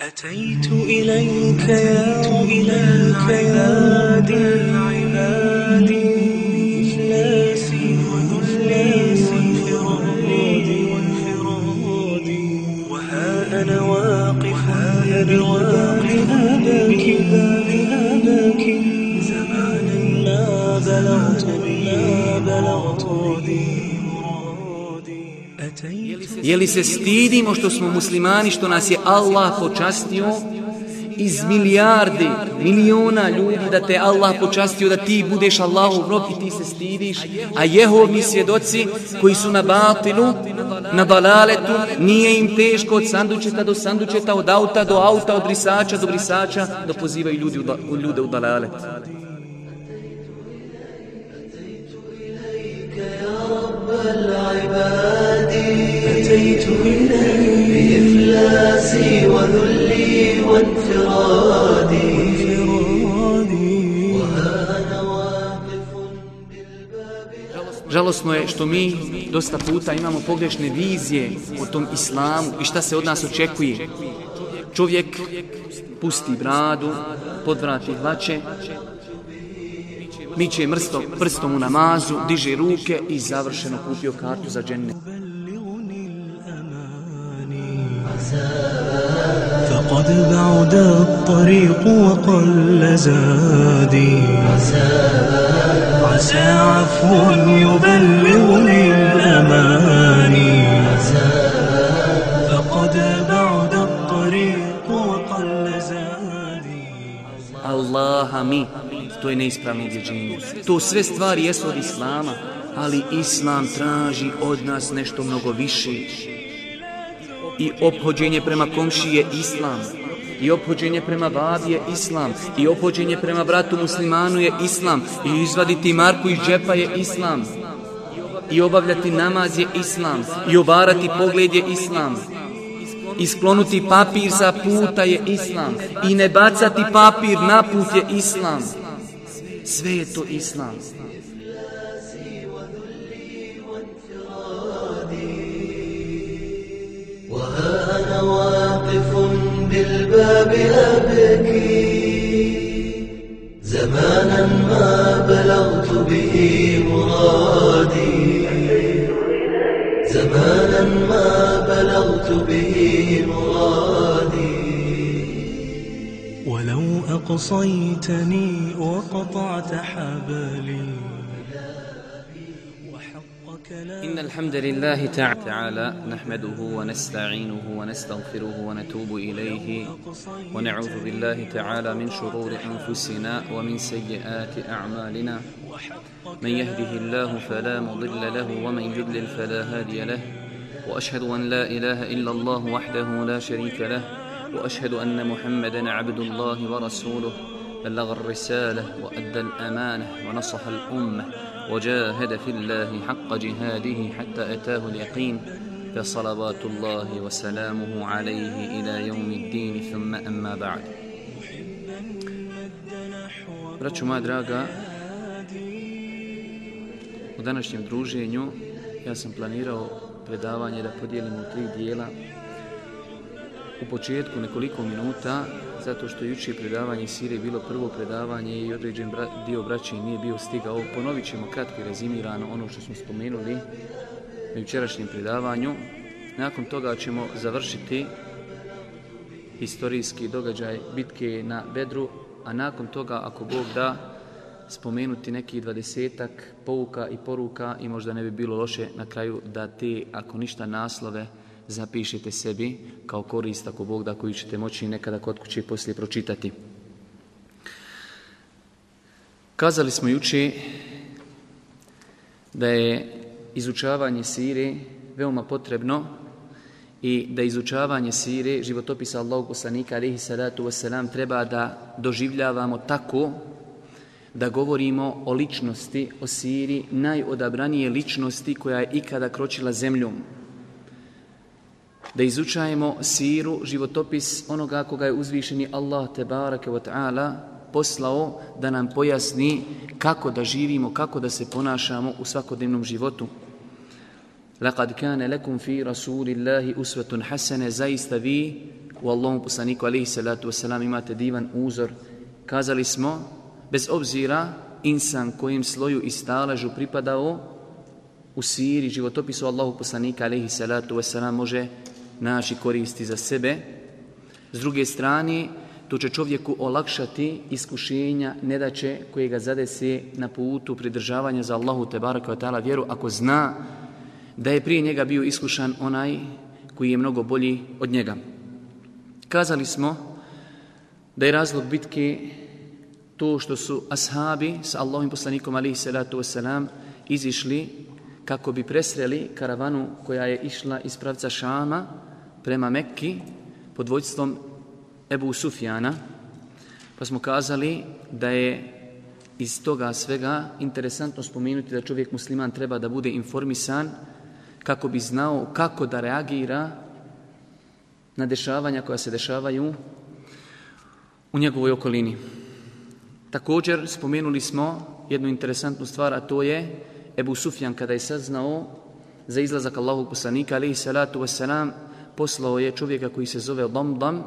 أتيت إليك يا إليك عبادي. Je li se stidimo što smo muslimani, što nas je Allah počastio iz milijarde, miliona ljudi da te Allah počastio da ti budeš Allahov rob i ti se stidiš, a jehovni svjedoci koji su na batilu, na balaletu, nije im teško od sandučeta do sandučeta, od auta do auta, od brisača do brisača, da pozivaju ljudi u, ljude u balalet. أتيت إليك بإفلاسي وذلي وانفرادي Žalosno je što mi dosta puta imamo pogrešne vizije o tom islamu i šta se od nas očekuje. Čovjek pusti bradu, podvrati hlače, miće mrstom, prstom u namazu, diže ruke i završeno kupio kartu za dženne. فقد بعد الطريق وقل زادي عسى عفو يبلغني الأماني فقد بعد الطريق وقل زادي Allaha mi, to je neispravno ubjeđenje. To sve stvari jesu od Islama, ali Islam traži od nas nešto mnogo više i obhođenje prema komši je islam i obhođenje prema babi je islam i obhođenje prema bratu muslimanu je islam i izvaditi marku iz džepa je islam i obavljati namaz je islam i obarati pogled je islam i sklonuti papir sa puta je islam i ne bacati papir na put je islam. Sve je to islam. وأنا واقف بالباب أبكي. زمانا ما بلغت به مرادي. زمانا ما بلغت به مرادي. ولو أقصيتني وقطعت حبلي إن الحمد لله تعالى نحمده ونستعينه ونستغفره ونتوب إليه ونعوذ بالله تعالى من شرور أنفسنا ومن سيئات أعمالنا. من يهده الله فلا مضل له ومن يضلل فلا هادي له. وأشهد أن لا إله إلا الله وحده لا شريك له. وأشهد أن محمدا عبد الله ورسوله. بلغ الرسالة وأدى الأمانة ونصح الأمة. وجاهد في الله حق جهاده حتى أتاه اليقين فصلوات الله وسلامه عليه إلى يوم الدين ثم أما بعد Braćo moja draga, u današnjem druženju ja sam planirao predavanje da podijelim u tri dijela. U početku nekoliko minuta zato što juče predavanje Sire bilo prvo predavanje i određen bra dio braće nije bio stigao. Ponovit ćemo kratko i rezimirano ono što smo spomenuli na jučerašnjem predavanju. Nakon toga ćemo završiti historijski događaj bitke na Bedru, a nakon toga, ako Bog da, spomenuti neki dvadesetak pouka i poruka i možda ne bi bilo loše na kraju da te, ako ništa, naslove zapišite sebi kao korist ako Bog da koju ćete moći nekada kod kuće poslije pročitati. Kazali smo juče da je izučavanje sire veoma potrebno i da izučavanje sire, životopisa Allahog poslanika alihi salatu wasalam, treba da doživljavamo tako da govorimo o ličnosti, o siri, najodabranije ličnosti koja je ikada kročila zemljom da izučajemo siru, životopis onoga koga je uzvišeni Allah te barake wa ta'ala poslao da nam pojasni kako da živimo, kako da se ponašamo u svakodnevnom životu. Laqad kana lakum fi rasulillahi uswatun hasana zaista vi u Allahom poslaniku alaihi salatu wasalam imate divan uzor. Kazali smo, bez obzira insan kojim sloju i staležu pripadao u siri životopisu Allahu poslanika alaihi salatu wasalam može naši koristi za sebe. S druge strane, to će čovjeku olakšati iskušenja, nedaće koje ga zadese na putu pridržavanja za Allahu te baraka wa ta'ala vjeru, ako zna da je prije njega bio iskušan onaj koji je mnogo bolji od njega. Kazali smo da je razlog bitke to što su ashabi sa Allahim poslanikom alihi salatu wasalam izišli kako bi presreli karavanu koja je išla iz pravca Šama prema Mekki pod vojstvom Ebu Sufjana, pa smo kazali da je iz toga svega interesantno spomenuti da čovjek musliman treba da bude informisan kako bi znao kako da reagira na dešavanja koja se dešavaju u njegovoj okolini. Također spomenuli smo jednu interesantnu stvar, a to je Ebu Sufjan kada je saznao za izlazak Allahog poslanika, alaihi salatu wasalam, poslao je čovjeka koji se zove Domdam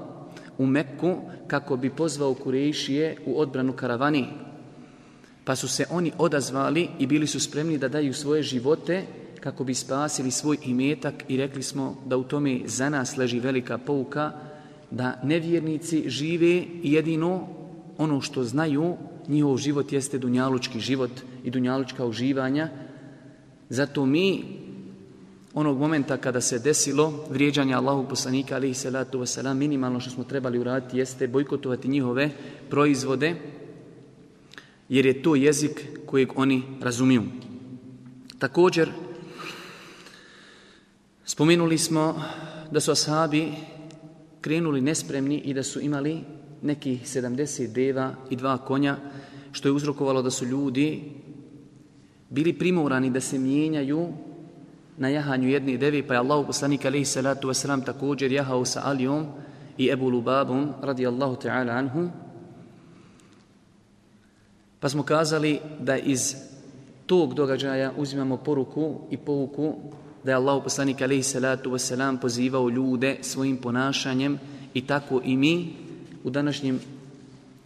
u Mekku kako bi pozvao Kurejšije u odbranu karavani. Pa su se oni odazvali i bili su spremni da daju svoje živote kako bi spasili svoj imetak i rekli smo da u tome za nas leži velika pouka da nevjernici žive jedino ono što znaju, njihov život jeste dunjalučki život i dunjalučka uživanja. Zato mi onog momenta kada se desilo vrijeđanje Allahu poslanika alihi salatu wasalam, minimalno što smo trebali uraditi jeste bojkotovati njihove proizvode, jer je to jezik kojeg oni razumiju. Također, spomenuli smo da su ashabi krenuli nespremni i da su imali nekih 70 deva i dva konja, što je uzrokovalo da su ljudi bili primorani da se mijenjaju na jahanju jedne devi, pa je Allah poslanik alaihi salatu wasalam također jahao sa Alijom i Ebu Lubabom radijallahu ta'ala anhu. Pa smo kazali da iz tog događaja uzimamo poruku i pouku da je Allah poslanik alaihi salatu wasalam pozivao ljude svojim ponašanjem i tako i mi u današnjem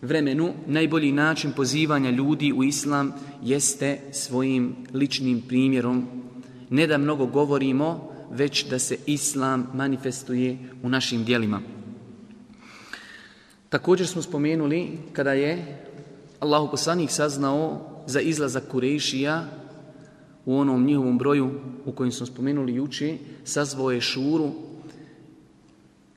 vremenu najbolji način pozivanja ljudi u islam jeste svojim ličnim primjerom. Ne da mnogo govorimo, već da se islam manifestuje u našim dijelima. Također smo spomenuli kada je Allahu poslanik saznao za izlazak Kurejšija u onom njihovom broju u kojem smo spomenuli juče, sazvao je šuru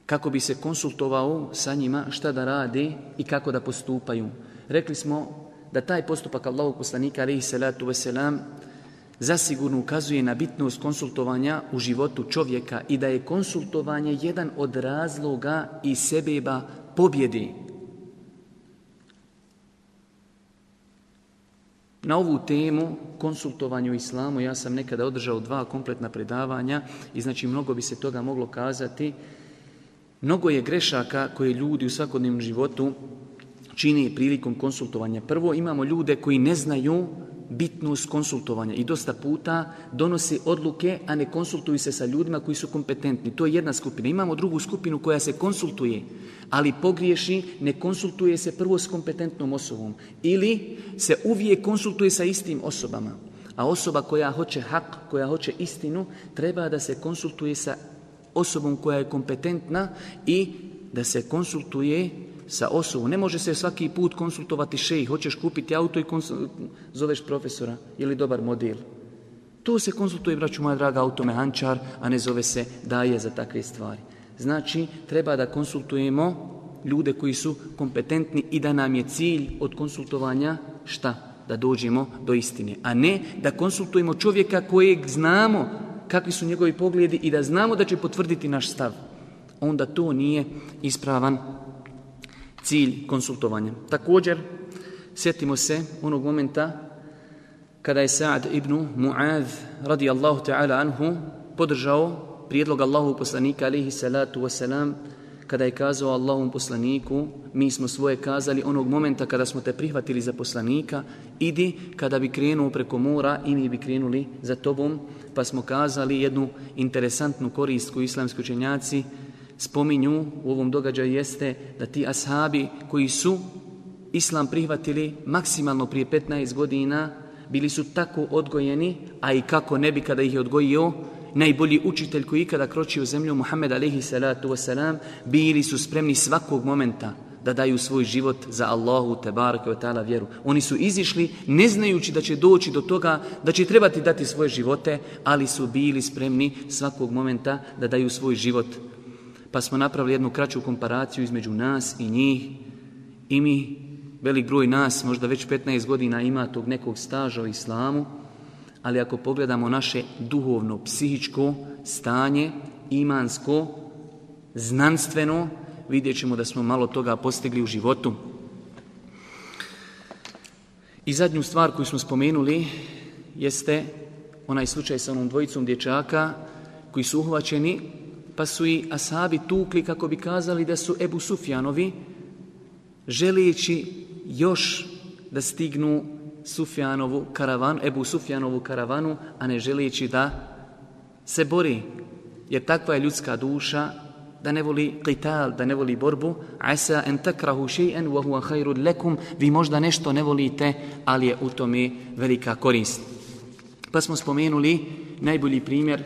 kako bi se konsultovao sa njima šta da radi i kako da postupaju. Rekli smo da taj postupak Allahu poslanika alaihi salatu wasalam zasigurno ukazuje na bitnost konsultovanja u životu čovjeka i da je konsultovanje jedan od razloga i sebeba pobjede. Na ovu temu, konsultovanju islamu, ja sam nekada održao dva kompletna predavanja i znači mnogo bi se toga moglo kazati. Mnogo je grešaka koje ljudi u svakodnevnom životu čini prilikom konsultovanja. Prvo, imamo ljude koji ne znaju bitnost konsultovanja i dosta puta donose odluke, a ne konsultuju se sa ljudima koji su kompetentni. To je jedna skupina. Imamo drugu skupinu koja se konsultuje, ali pogriješi, ne konsultuje se prvo s kompetentnom osobom. Ili se uvijek konsultuje sa istim osobama. A osoba koja hoće hak, koja hoće istinu, treba da se konsultuje sa osobom koja je kompetentna i da se konsultuje sa osobom. Ne može se svaki put konsultovati šej, hoćeš kupiti auto i zoveš profesora, ili dobar model. To se konsultuje, braću moja draga, automehančar, a ne zove se daje za takve stvari. Znači, treba da konsultujemo ljude koji su kompetentni i da nam je cilj od konsultovanja šta? Da dođemo do istine. A ne da konsultujemo čovjeka kojeg znamo kakvi su njegovi pogledi i da znamo da će potvrditi naš stav. Onda to nije ispravan cilj konsultovanja. Također, sjetimo se onog momenta kada je Sa'ad ibn Mu'adh radijallahu ta'ala anhu podržao prijedlog Allahu poslanika alihi salatu wasalam kada je kazao Allahom poslaniku mi smo svoje kazali onog momenta kada smo te prihvatili za poslanika idi kada bi krenuo preko mora i mi bi krenuli za tobom pa smo kazali jednu interesantnu korist koju islamski učenjaci spominju u ovom događaju jeste da ti ashabi koji su islam prihvatili maksimalno prije 15 godina, bili su tako odgojeni, a i kako ne bi kada ih je odgojio, najbolji učitelj koji ikada kročio zemlju, Muhammed alaihi salatu wasalam, bili su spremni svakog momenta da daju svoj život za Allahu te barake wa ta'ala vjeru. Oni su izišli ne znajući da će doći do toga da će trebati dati svoje živote, ali su bili spremni svakog momenta da daju svoj život. Pa smo napravili jednu kraću komparaciju između nas i njih i mi, velik broj nas, možda već 15 godina ima tog nekog staža u islamu, ali ako pogledamo naše duhovno, psihičko stanje, imansko, znanstveno, vidjet ćemo da smo malo toga postigli u životu. I zadnju stvar koju smo spomenuli jeste onaj slučaj sa onom dvojicom dječaka koji su uhvaćeni, pa su i asabi tukli kako bi kazali da su Ebu Sufjanovi, želijeći još da stignu Sufjanovu karavanu, Ebu Sufjanovu karavanu, a ne želijeći da se bori. Jer takva je ljudska duša da ne voli qital, da ne voli borbu, asa en takrahu še'en wa huwa khairun lakum, vi možda nešto ne volite, ali je u tome velika korist. Pa smo spomenuli najbolji primjer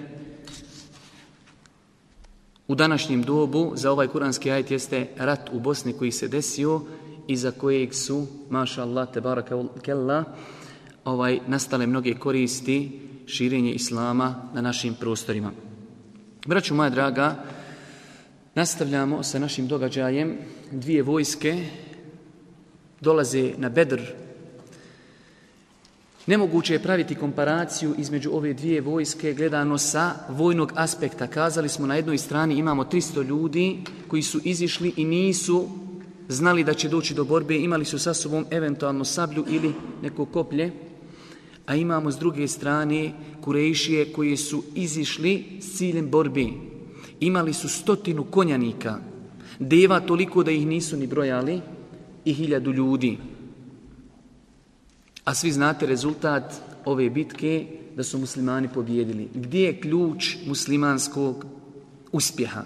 u današnjem dobu za ovaj kuranski ajet jeste rat u Bosni koji se desio i za kojeg su, maša Allah, te barakella, ovaj, nastale mnoge koristi širenje Islama na našim prostorima. Braću moja draga, Nastavljamo sa našim događajem. Dvije vojske dolaze na Bedr. Nemoguće je praviti komparaciju između ove dvije vojske gledano sa vojnog aspekta. Kazali smo na jednoj strani imamo 300 ljudi koji su izišli i nisu znali da će doći do borbe. Imali su sa sobom eventualno sablju ili neko koplje. A imamo s druge strane kurejšije koji su izišli s ciljem borbe imali su stotinu konjanika, deva toliko da ih nisu ni brojali i hiljadu ljudi. A svi znate rezultat ove bitke da su muslimani pobjedili. Gdje je ključ muslimanskog uspjeha?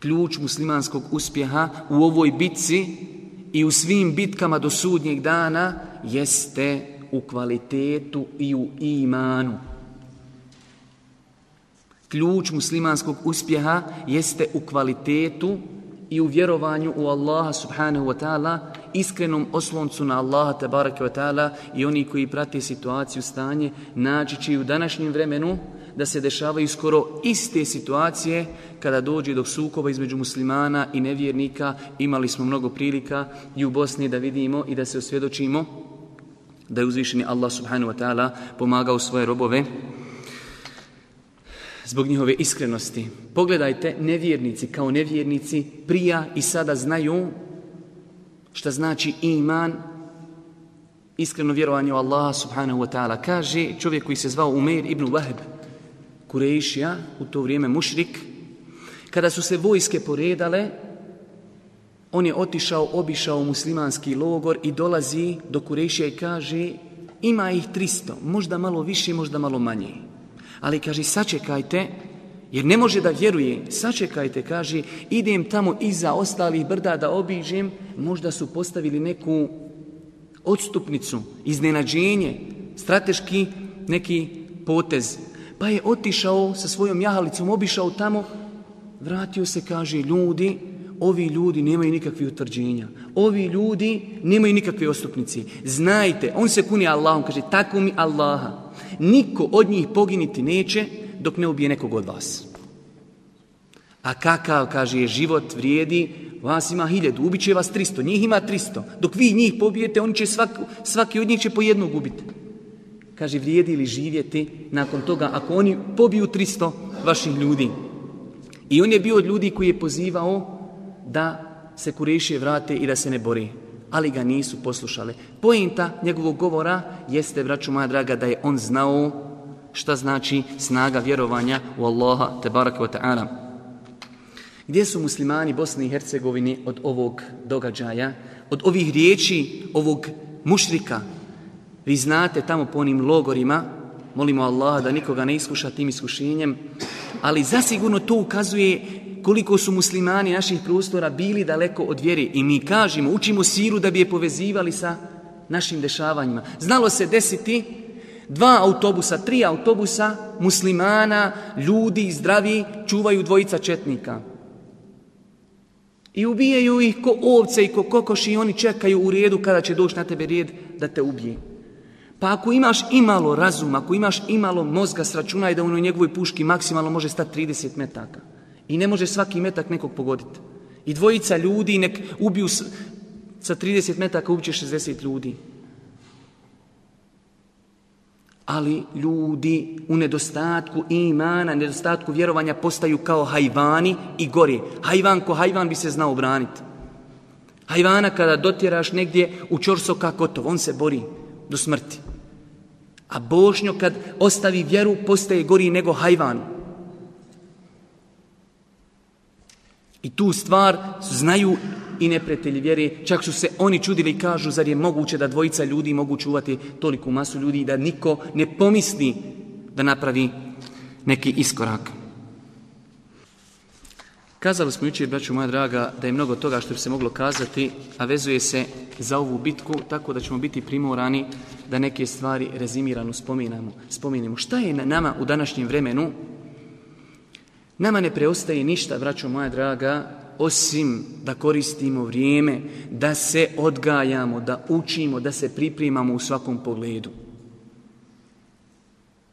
Ključ muslimanskog uspjeha u ovoj bitci i u svim bitkama do sudnjeg dana jeste u kvalitetu i u imanu. Ključ muslimanskog uspjeha jeste u kvalitetu i u vjerovanju u Allaha subhanahu wa ta'ala, iskrenom osloncu na Allaha tabaraka wa ta'ala i oni koji prate situaciju stanje, naći će u današnjem vremenu da se dešavaju skoro iste situacije kada dođe do sukoba između muslimana i nevjernika. Imali smo mnogo prilika i u Bosni da vidimo i da se osvjedočimo da je uzvišeni Allah subhanahu wa ta'ala pomagao svoje robove zbog njihove iskrenosti. Pogledajte, nevjernici kao nevjernici prija i sada znaju šta znači iman, iskreno vjerovanje u Allaha subhanahu wa ta'ala. Kaže čovjek koji se zvao Umer ibn Wahb, Kurejšija, u to vrijeme mušrik, kada su se vojske poredale, on je otišao, obišao muslimanski logor i dolazi do Kurejšija i kaže ima ih 300, možda malo više, možda malo manje. Ali kaže, sačekajte, jer ne može da vjeruje. Sačekajte, kaže, idem tamo iza ostalih brda da obiđem, možda su postavili neku odstupnicu, iznenađenje, strateški neki potez. Pa je otišao sa svojom jahalicom, obišao tamo, vratio se, kaže, ljudi, ovi ljudi nemaju nikakve utvrđenja. Ovi ljudi nemaju nikakve ostupnici. Znajte, on se kuni Allahom, kaže, tako mi Allaha niko od njih poginiti neće dok ne ubije nekog od vas. A kakav, kaže, život vrijedi, vas ima hiljadu, ubiće vas tristo, njih ima tristo. Dok vi njih pobijete, oni će svaki, svaki od njih će po jednog ubiti. Kaže, vrijedi li živjeti nakon toga ako oni pobiju tristo vaših ljudi. I on je bio od ljudi koji je pozivao da se kurešije vrate i da se ne bori ali ga nisu poslušali. Pojenta njegovog govora jeste, braću moja draga, da je on znao šta znači snaga vjerovanja u Allaha, te baraka wa ta'ala. Gdje su muslimani Bosne i Hercegovine od ovog događaja, od ovih riječi, ovog mušrika? Vi znate tamo po onim logorima, molimo Allaha da nikoga ne iskuša tim iskušenjem, ali zasigurno to ukazuje koliko su muslimani naših prostora bili daleko od vjere i mi kažemo, učimo siru da bi je povezivali sa našim dešavanjima. Znalo se desiti dva autobusa, tri autobusa muslimana, ljudi zdravi, čuvaju dvojica četnika. I ubijaju ih ko ovce i ko kokoši i oni čekaju u redu kada će doći na tebe red da te ubije. Pa ako imaš imalo razuma, ako imaš imalo mozga, sračunaj da u njegovoj puški maksimalno može stati 30 metaka. I ne može svaki metak nekog pogoditi. I dvojica ljudi nek ubiju sa 30 metaka ubiće 60 ljudi. Ali ljudi u nedostatku imana, nedostatku vjerovanja postaju kao hajvani i gori. Hajvan ko hajvan bi se znao braniti. Hajvana kada dotjeraš negdje u čorsoka kotov, on se bori do smrti. A Bošnjo kad ostavi vjeru postaje gori nego hajvan. I tu stvar znaju i neprijatelji vjere. Čak su se oni čudili i kažu zar je moguće da dvojica ljudi mogu čuvati toliku masu ljudi da niko ne pomisli da napravi neki iskorak. Kazali smo jučer, braću moja draga, da je mnogo toga što bi se moglo kazati, a vezuje se za ovu bitku, tako da ćemo biti primorani da neke stvari rezimirano spominamo. spominemo. Šta je na nama u današnjem vremenu? Nama ne preostaje ništa, braću moja draga, osim da koristimo vrijeme, da se odgajamo, da učimo, da se pripremamo u svakom pogledu.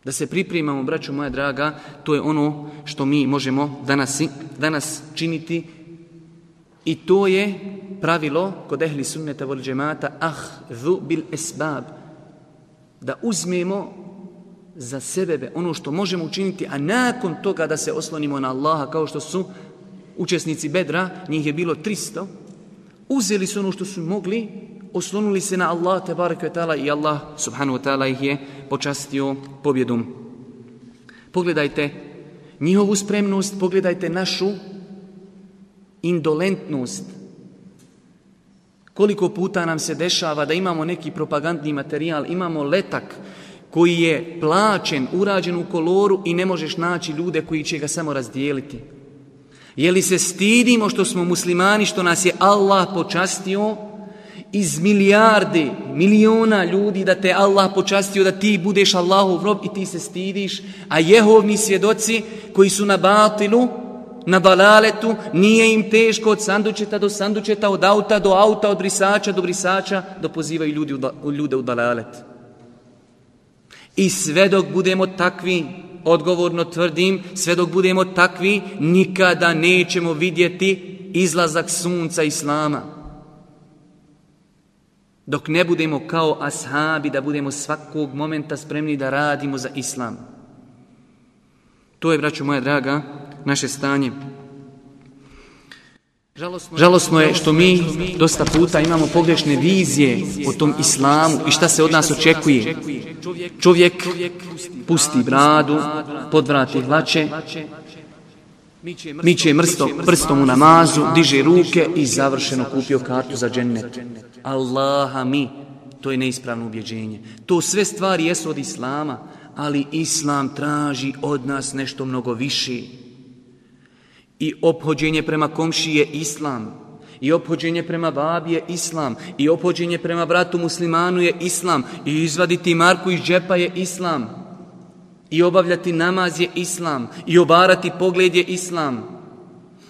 Da se pripremamo, braću moja draga, to je ono što mi možemo danas, danas činiti i to je pravilo kod ehli sunneta vol džemata ah dhu bil esbab da uzmemo za sebebe ono što možemo učiniti a nakon toga da se oslonimo na Allaha kao što su učesnici bedra njih je bilo 300 uzeli su ono što su mogli oslonuli se na Allah te ta'ala, i Allah subhanahu wa ta'ala ih je počastio pobjedom. Pogledajte njihovu spremnost, pogledajte našu indolentnost. Koliko puta nam se dešava da imamo neki propagandni materijal, imamo letak koji je plaćen, urađen u koloru i ne možeš naći ljude koji će ga samo razdijeliti. Je li se stidimo što smo muslimani, što nas je Allah počastio, iz milijarde, miliona ljudi da te Allah počastio da ti budeš Allahov rob i ti se stidiš, a jehovni svjedoci koji su na batilu, na balaletu, nije im teško od sandučeta do sandučeta, od auta do auta, od brisača do brisača, da pozivaju ljudi u, ljude u balalet. I sve dok budemo takvi, odgovorno tvrdim, sve dok budemo takvi, nikada nećemo vidjeti izlazak sunca Islama. Dok ne budemo kao ashabi, da budemo svakog momenta spremni da radimo za islam. To je, braću moja draga, naše stanje. Žalosno je što mi dosta puta imamo pogrešne vizije o tom islamu i šta se od nas očekuje. Čovjek pusti bradu, podvrati hlače, miće mrsto, prstom u namazu, diže ruke i završeno kupio kartu za džennet. Allaha mi, to je neispravno ubjeđenje. To sve stvari jesu od Islama, ali Islam traži od nas nešto mnogo više. I obhođenje prema komši je Islam. I obhođenje prema babi je Islam. I obhođenje prema bratu muslimanu je Islam. I izvaditi Marku iz džepa je Islam. I obavljati namaz je islam. I obarati pogled je islam.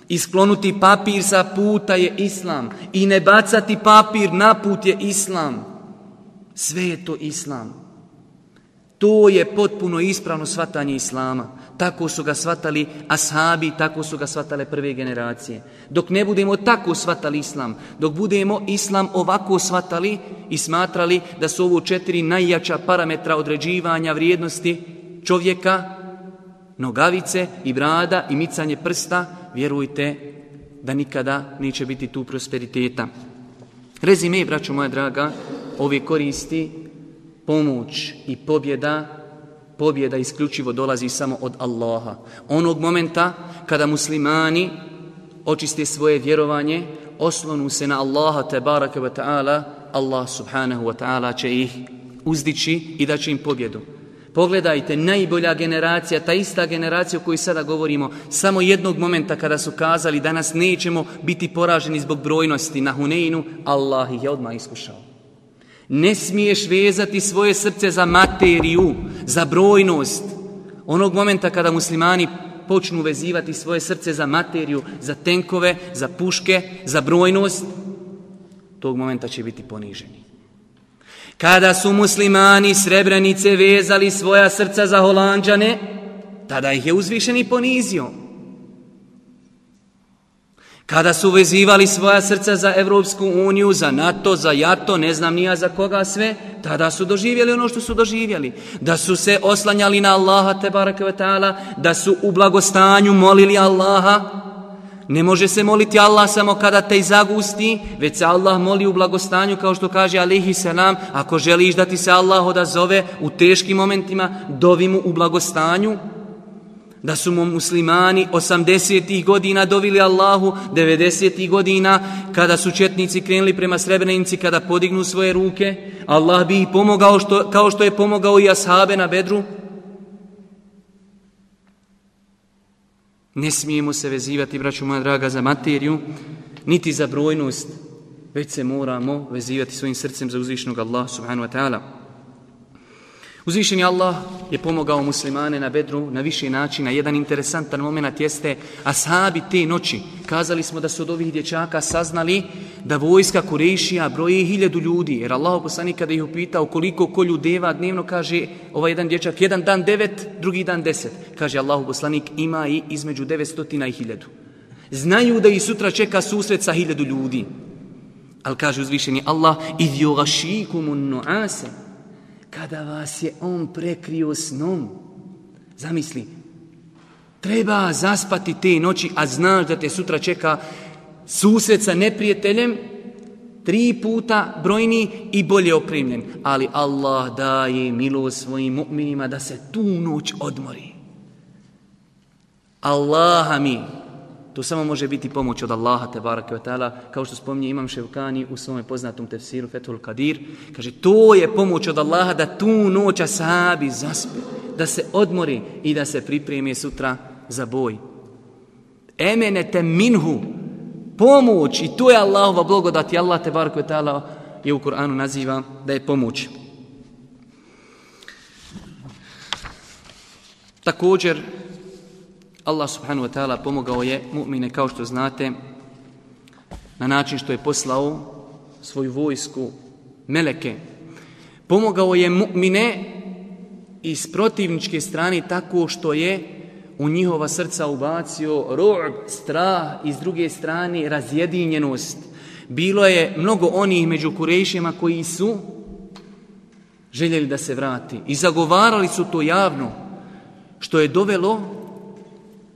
I sklonuti papir sa puta je islam. I ne bacati papir na put je islam. Sve je to islam. To je potpuno ispravno svatanje islama tako su ga svatali ashabi tako su ga svatale prve generacije dok ne budemo tako svatali islam dok budemo islam ovako svatali i smatrali da su ovo četiri najjača parametra određivanja vrijednosti čovjeka, nogavice i brada i micanje prsta, vjerujte da nikada neće biti tu prosperiteta. Rezime, braćo moja draga, ove koristi, pomoć i pobjeda, pobjeda isključivo dolazi samo od Allaha. Onog momenta kada muslimani očiste svoje vjerovanje, oslonu se na Allaha te baraka wa ta'ala, Allah subhanahu wa ta'ala će ih uzdići i da će im pobjedu. Pogledajte, najbolja generacija, ta ista generacija o kojoj sada govorimo, samo jednog momenta kada su kazali da nas nećemo biti poraženi zbog brojnosti na Huneinu, Allah ih je odmah iskušao. Ne smiješ vezati svoje srce za materiju, za brojnost. Onog momenta kada muslimani počnu vezivati svoje srce za materiju, za tenkove, za puške, za brojnost, tog momenta će biti poniženi. Kada su muslimani srebrenice vezali svoja srca za holanđane, tada ih je uzvišeni ponizio. Kada su vezivali svoja srca za Evropsku uniju, za NATO, za JATO, ne znam nija za koga sve, tada su doživjeli ono što su doživjeli. Da su se oslanjali na Allaha, te ta'ala, da su u blagostanju molili Allaha. Ne može se moliti Allah samo kada te zagusti, već se Allah moli u blagostanju, kao što kaže alihi selam, ako želiš da ti se Allah odazove u teškim momentima, dovi mu u blagostanju, da su mu muslimani 80. godina dovili Allahu, 90. godina kada su četnici krenuli prema Srebrenici, kada podignu svoje ruke, Allah bi ih pomogao što, kao što je pomogao i ashabe na bedru. Ne smijemo se vezivati, braću moja draga, za materiju, niti za brojnost, već se moramo vezivati svojim srcem za uzvišnog Allah subhanahu wa ta'ala. Uzvišeni Allah je pomogao muslimane na bedru na više načina. Jedan interesantan moment jeste ashabi te noći. Kazali smo da su od ovih dječaka saznali da vojska Kurešija broji hiljadu ljudi. Jer Allah poslanik kada ih upitao koliko ko ljudeva dnevno kaže ovaj jedan dječak jedan dan devet, drugi dan deset. Kaže Allah poslanik ima i između devetstotina i hiljadu. Znaju da ih sutra čeka susret sa hiljadu ljudi. Ali kaže uzvišeni Allah idjo gašikumun nu'ase kada vas je on prekrio snom. Zamisli, treba zaspati te noći, a znaš da te sutra čeka susret sa neprijateljem, tri puta brojni i bolje opremljen. Ali Allah daje milost svojim mu'minima da se tu noć odmori. Allaha mi, To samo može biti pomoć od Allaha te barake ta'ala, kao što spominje Imam Ševkani u svom poznatom tefsiru Fethul Kadir. Kaže, to je pomoć od Allaha da tu noć asabi zaspe, da se odmori i da se pripremi sutra za boj. Emenete minhu, pomoć, i to je Allahova blagodat i Allah te barake ta'ala je u Kur'anu naziva da je pomoć. Također, Allah subhanahu wa ta'ala pomogao je mu'mine kao što znate na način što je poslao svoju vojsku meleke. Pomogao je mu'mine iz protivničke strane tako što je u njihova srca ubacio ru'b, strah i s druge strane razjedinjenost. Bilo je mnogo onih među kurejšima koji su željeli da se vrati i zagovarali su to javno što je dovelo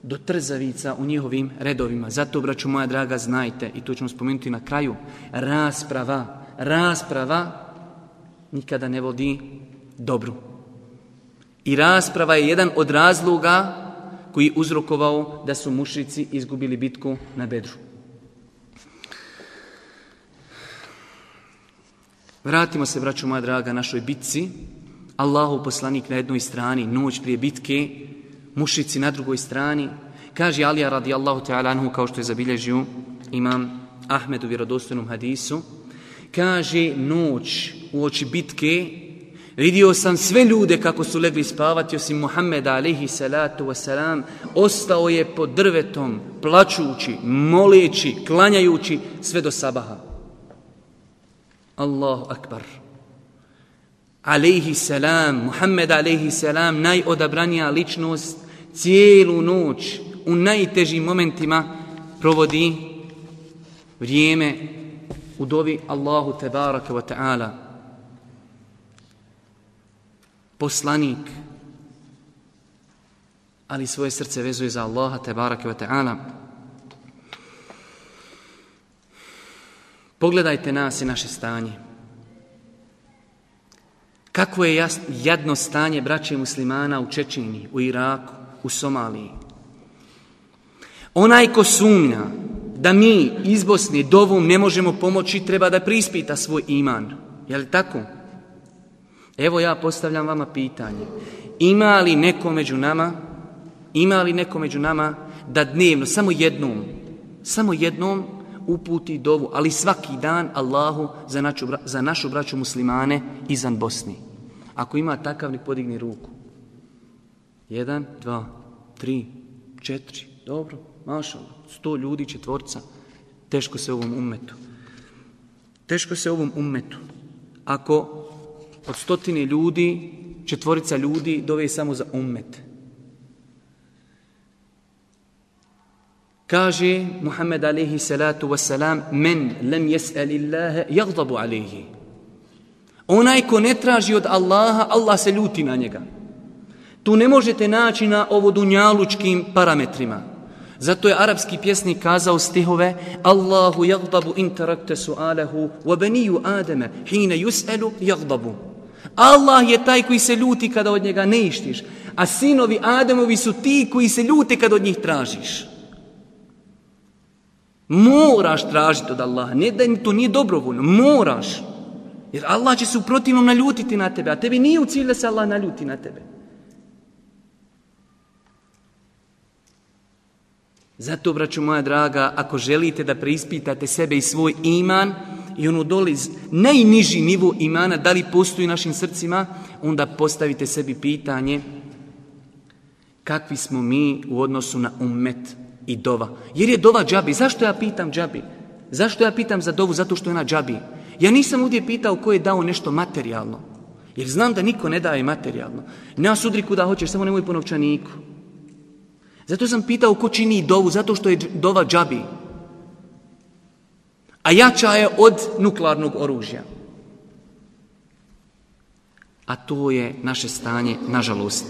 do trzavica u njihovim redovima. Zato, braću moja draga, znajte, i to ćemo spomenuti na kraju, rasprava, rasprava nikada ne vodi dobru. I rasprava je jedan od razloga koji uzrokovao da su mušrici izgubili bitku na bedru. Vratimo se, braću moja draga, našoj bitci. Allahu poslanik na jednoj strani, noć prije bitke, mušici na drugoj strani. Kaže Alija radijallahu ta'ala anhu kao što je zabilježio imam Ahmed u vjerodostojnom hadisu. Kaže noć u oči bitke vidio sam sve ljude kako su legli spavati osim Muhammeda alaihi salatu wasalam. Ostao je pod drvetom plačući, moleći, klanjajući sve do sabaha. Allahu akbar alaihi salam, Muhammed alaihi salam, najodabranija ličnost, cijelu noć u najtežim momentima provodi vrijeme u dovi Allahu tebaraka wa ta'ala. Poslanik, ali svoje srce vezuje za Allaha tebaraka wa ta'ala. Pogledajte nas i naše stanje. Kako je jadno stanje braće muslimana u Čečini, u Iraku, u Somaliji. Onaj ko sumnja da mi iz Bosne dovom ne možemo pomoći, treba da prispita svoj iman. Je li tako? Evo ja postavljam vama pitanje. ima li neko među nama, ima li neko među nama da dnevno, samo jednom, samo jednom uputi dovu, ali svaki dan Allahu za našu, za našu braću muslimane izan Bosni. Ako ima takav, nek podigni ruku. Jedan, dva, tri, četiri, dobro, mašalo, sto ljudi, četvorca, teško se ovom umetu. Teško se ovom umetu. Ako od stotine ljudi, četvorica ljudi dove samo za umet. Kaže Muhammed alaihi salatu wasalam, men lem jes'al illaha jagdabu alaihi. Onaj ko ne traži od Allaha, Allah se ljuti na njega. Tu ne možete naći na ovo dunjalučkim parametrima. Zato je arapski pjesnik kazao stihove Allahu jagdabu interakte su'alahu wa beniju Ademe hine yus'elu jagdabu. Allah je taj koji se ljuti kada od njega ne ištiš, a sinovi Ademovi su ti koji se ljute kada od njih tražiš. Moraš tražiti od Allaha, ne da to nije dobrovoljno, moraš. Jer Allah će se u protivnom naljutiti na tebe, a tebi nije u cilju da se Allah naljuti na tebe. Zato, braću moja draga, ako želite da preispitate sebe i svoj iman i ono doli najniži nivo imana, da li postoji u našim srcima, onda postavite sebi pitanje kakvi smo mi u odnosu na umet i dova. Jer je dova džabi. Zašto ja pitam džabi? Zašto ja pitam za dovu? Zato što je ona džabi. Ja nisam ovdje pitao ko je dao nešto materijalno. Jer znam da niko ne daje materijalno. Ne sudri kuda hoćeš, samo nemoj po novčaniku. Zato sam pitao ko čini dovu, zato što je dova džabi. A jača je od nuklearnog oružja. A to je naše stanje, nažalost.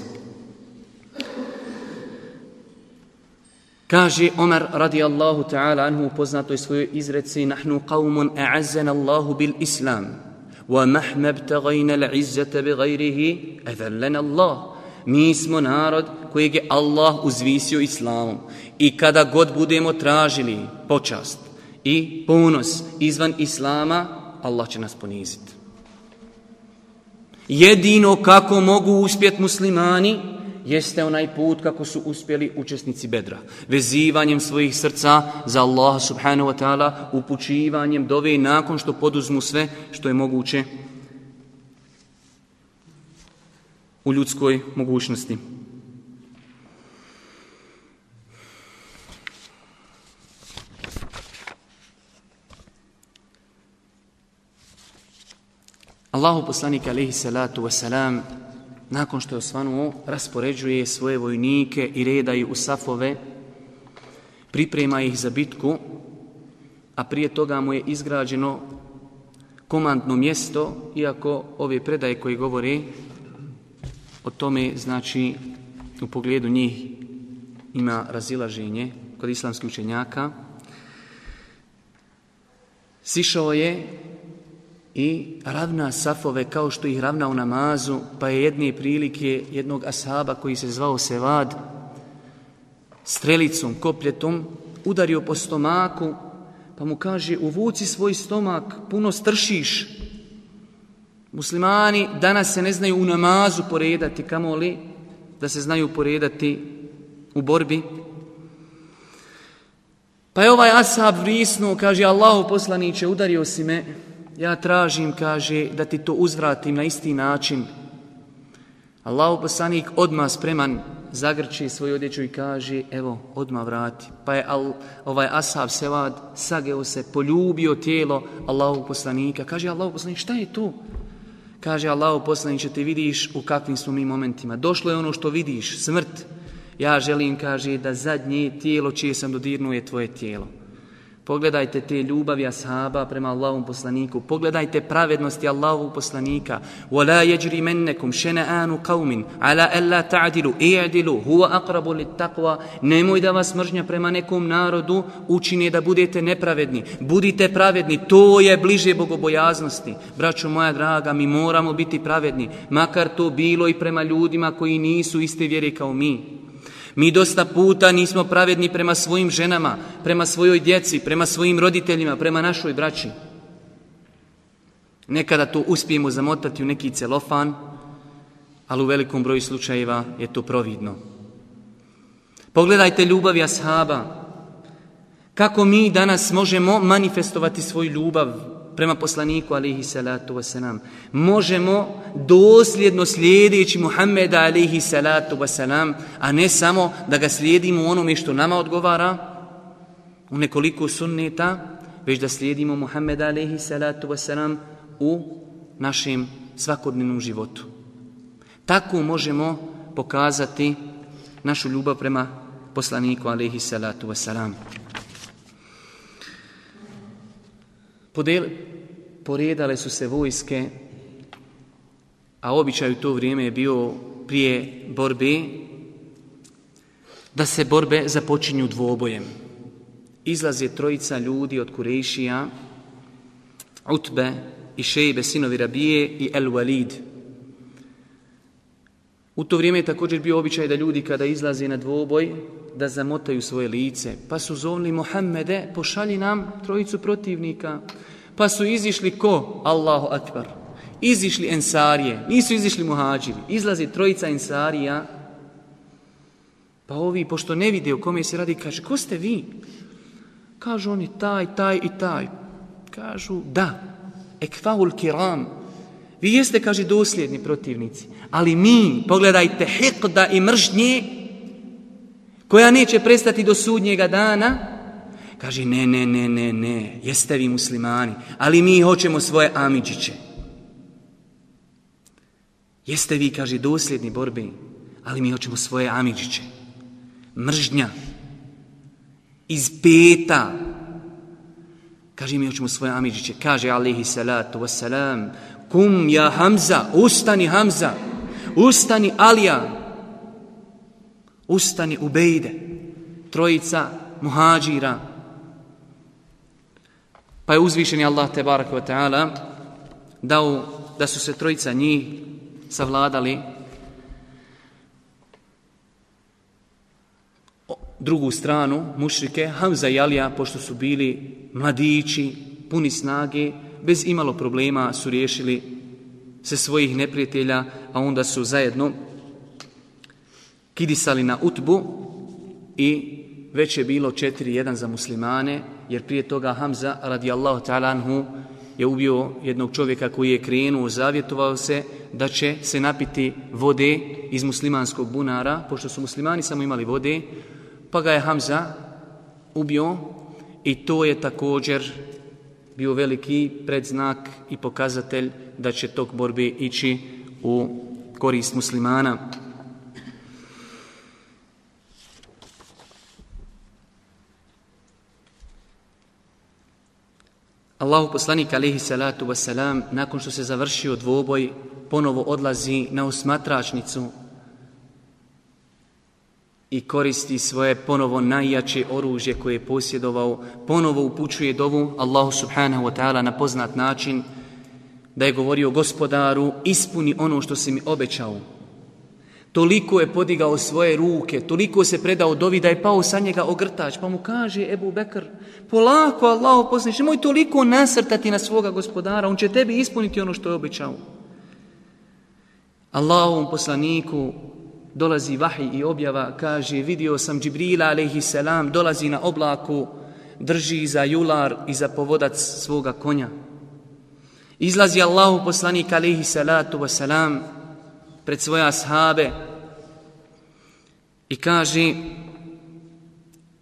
Kaže Omar radijallahu ta'ala anhu u poznatoj svojoj izreci Nahnu qavmun a'azzana Allahu bil islam wa mahma btagajna l'a'izzata bi gajrihi adhallana Allah. Mi smo narod kojeg je Allah uzvisio islamom. I kada god budemo tražili počast i ponos izvan islama, Allah će nas poniziti. Jedino kako mogu uspjet muslimani jeste onaj put kako su uspjeli učesnici bedra. Vezivanjem svojih srca za Allaha subhanahu wa ta'ala, upućivanjem dove nakon što poduzmu sve što je moguće u ljudskoj mogućnosti. Allahu poslanik alaihi salatu wasalam nakon što je osvanuo raspoređuje svoje vojnike i reda ih u safove priprema ih za bitku a prije toga mu je izgrađeno komandno mjesto iako ove predaje koje govore o tome znači u pogledu njih ima razilaženje kod islamskih učenjaka sišao je i ravna safove kao što ih ravna u namazu, pa je jedne prilike jednog asaba koji se zvao Sevad, strelicom, kopljetom, udario po stomaku, pa mu kaže, uvuci svoj stomak, puno stršiš. Muslimani danas se ne znaju u namazu poredati, kamoli da se znaju poredati u borbi. Pa je ovaj Ashab vrisnuo, kaže, Allahu poslaniće, udario si me, ja tražim, kaže, da ti to uzvratim na isti način. Allahu poslanik odma spreman zagrči svoju odjeću i kaže, evo, odma vrati. Pa je al, ovaj ashab sevad sageo se, poljubio tijelo Allahu poslanika. Kaže, Allahu poslanik, šta je to? Kaže, Allahu poslanik, ti vidiš u kakvim smo mi momentima. Došlo je ono što vidiš, smrt. Ja želim, kaže, da zadnje tijelo čije sam dodirnuo je tvoje tijelo. Pogledajte te ljubavi ashaba prema Allahom poslaniku. Pogledajte pravednosti Allahovog poslanika. وَلَا يَجْرِ مَنَّكُمْ شَنَآنُ قَوْمٍ عَلَى أَلَّا تَعْدِلُوا اِعْدِلُوا هُوَ أَقْرَبُ لِلْتَقْوَى Nemoj da vas mržnja prema nekom narodu učine da budete nepravedni. Budite pravedni, to je bliže bogobojaznosti. Braćo moja draga, mi moramo biti pravedni. Makar to bilo i prema ljudima koji nisu iste vjere kao mi. Mi dosta puta nismo pravedni prema svojim ženama, prema svojoj djeci, prema svojim roditeljima, prema našoj braći. Nekada to uspijemo zamotati u neki celofan ali u velikom broju slučajeva je to providno. Pogledajte ljubavi ashaba. Kako mi danas možemo manifestovati svoju ljubav prema poslaniku alihi salatu wasalam. Možemo dosljedno slijedeći Muhammeda alihi salatu wasalam, a ne samo da ga slijedimo u onome što nama odgovara, u nekoliko sunneta, već da slijedimo Muhammeda alihi salatu wasalam u našem svakodnevnom životu. Tako možemo pokazati našu ljubav prema poslaniku alihi salatu wasalam. Podel, poredale su se vojske, a običaj u to vrijeme je bio prije borbe, da se borbe započinju dvobojem. Izlaze trojica ljudi od Kurešija, Utbe i Šejbe, sinovi Rabije i El Walid. U to vrijeme je također bio običaj da ljudi kada izlaze na dvoboj, da zamotaju svoje lice. Pa su zovli Mohamede, pošalji nam trojicu protivnika. Pa su izišli ko? Allahu akbar. Izišli ensarije, nisu izišli muhađiri. Izlazi trojica ensarija. Pa ovi, pošto ne vide o kome se radi, kaže, ko ste vi? Kažu oni, taj, taj i taj. Kažu, da, ekfahul kiram. Vi jeste, kaže, dosljedni protivnici. Ali mi, pogledajte, hikda i mržnje, koja neće prestati do sudnjega dana, Kaže, ne, ne, ne, ne, ne, jeste vi muslimani, ali mi hoćemo svoje amidžiće. Jeste vi, kaže, dosljedni borbi, ali mi hoćemo svoje amidžiće. Mržnja. Iz peta. Kaže, mi hoćemo svoje amidžiće. Kaže, alihi salatu wasalam, kum ja Hamza, ustani Hamza, ustani Alija, ustani Ubejde, trojica muhađira, Pa je uzvišeni Allah te barak wa ta'ala dao da su se trojica njih savladali. Drugu stranu, mušrike, Hamza i Alija, pošto su bili mladići, puni snage, bez imalo problema su riješili se svojih neprijatelja, a onda su zajedno kidisali na utbu i već je bilo 4-1 za muslimane, jer prije toga Hamza radijallahu ta'ala anhu je ubio jednog čovjeka koji je krenuo, zavjetovao se da će se napiti vode iz muslimanskog bunara, pošto su muslimani samo imali vode, pa ga je Hamza ubio i to je također bio veliki predznak i pokazatelj da će tok borbe ići u korist muslimana. Allahu poslanik alihi salatu wasalam, nakon što se završio dvoboj, ponovo odlazi na usmatračnicu i koristi svoje ponovo najjače oružje koje je posjedovao, ponovo upućuje dovu Allahu subhanahu wa ta'ala na poznat način da je govorio gospodaru, ispuni ono što si mi obećao, Toliko je podigao svoje ruke, toliko se predao dovi da je pao sa njega ogrtač. Pa mu kaže Ebu Bekr, polako Allah posljedniš, nemoj toliko nasrtati na svoga gospodara, on će tebi ispuniti ono što je običao. Allahovom poslaniku dolazi vahi i objava, kaže, vidio sam Džibrila alaihi dolazi na oblaku, drži za jular i za povodac svoga konja. Izlazi Allahu poslanik alaihi salatu wasalam, pred svoje ashabe i kaže,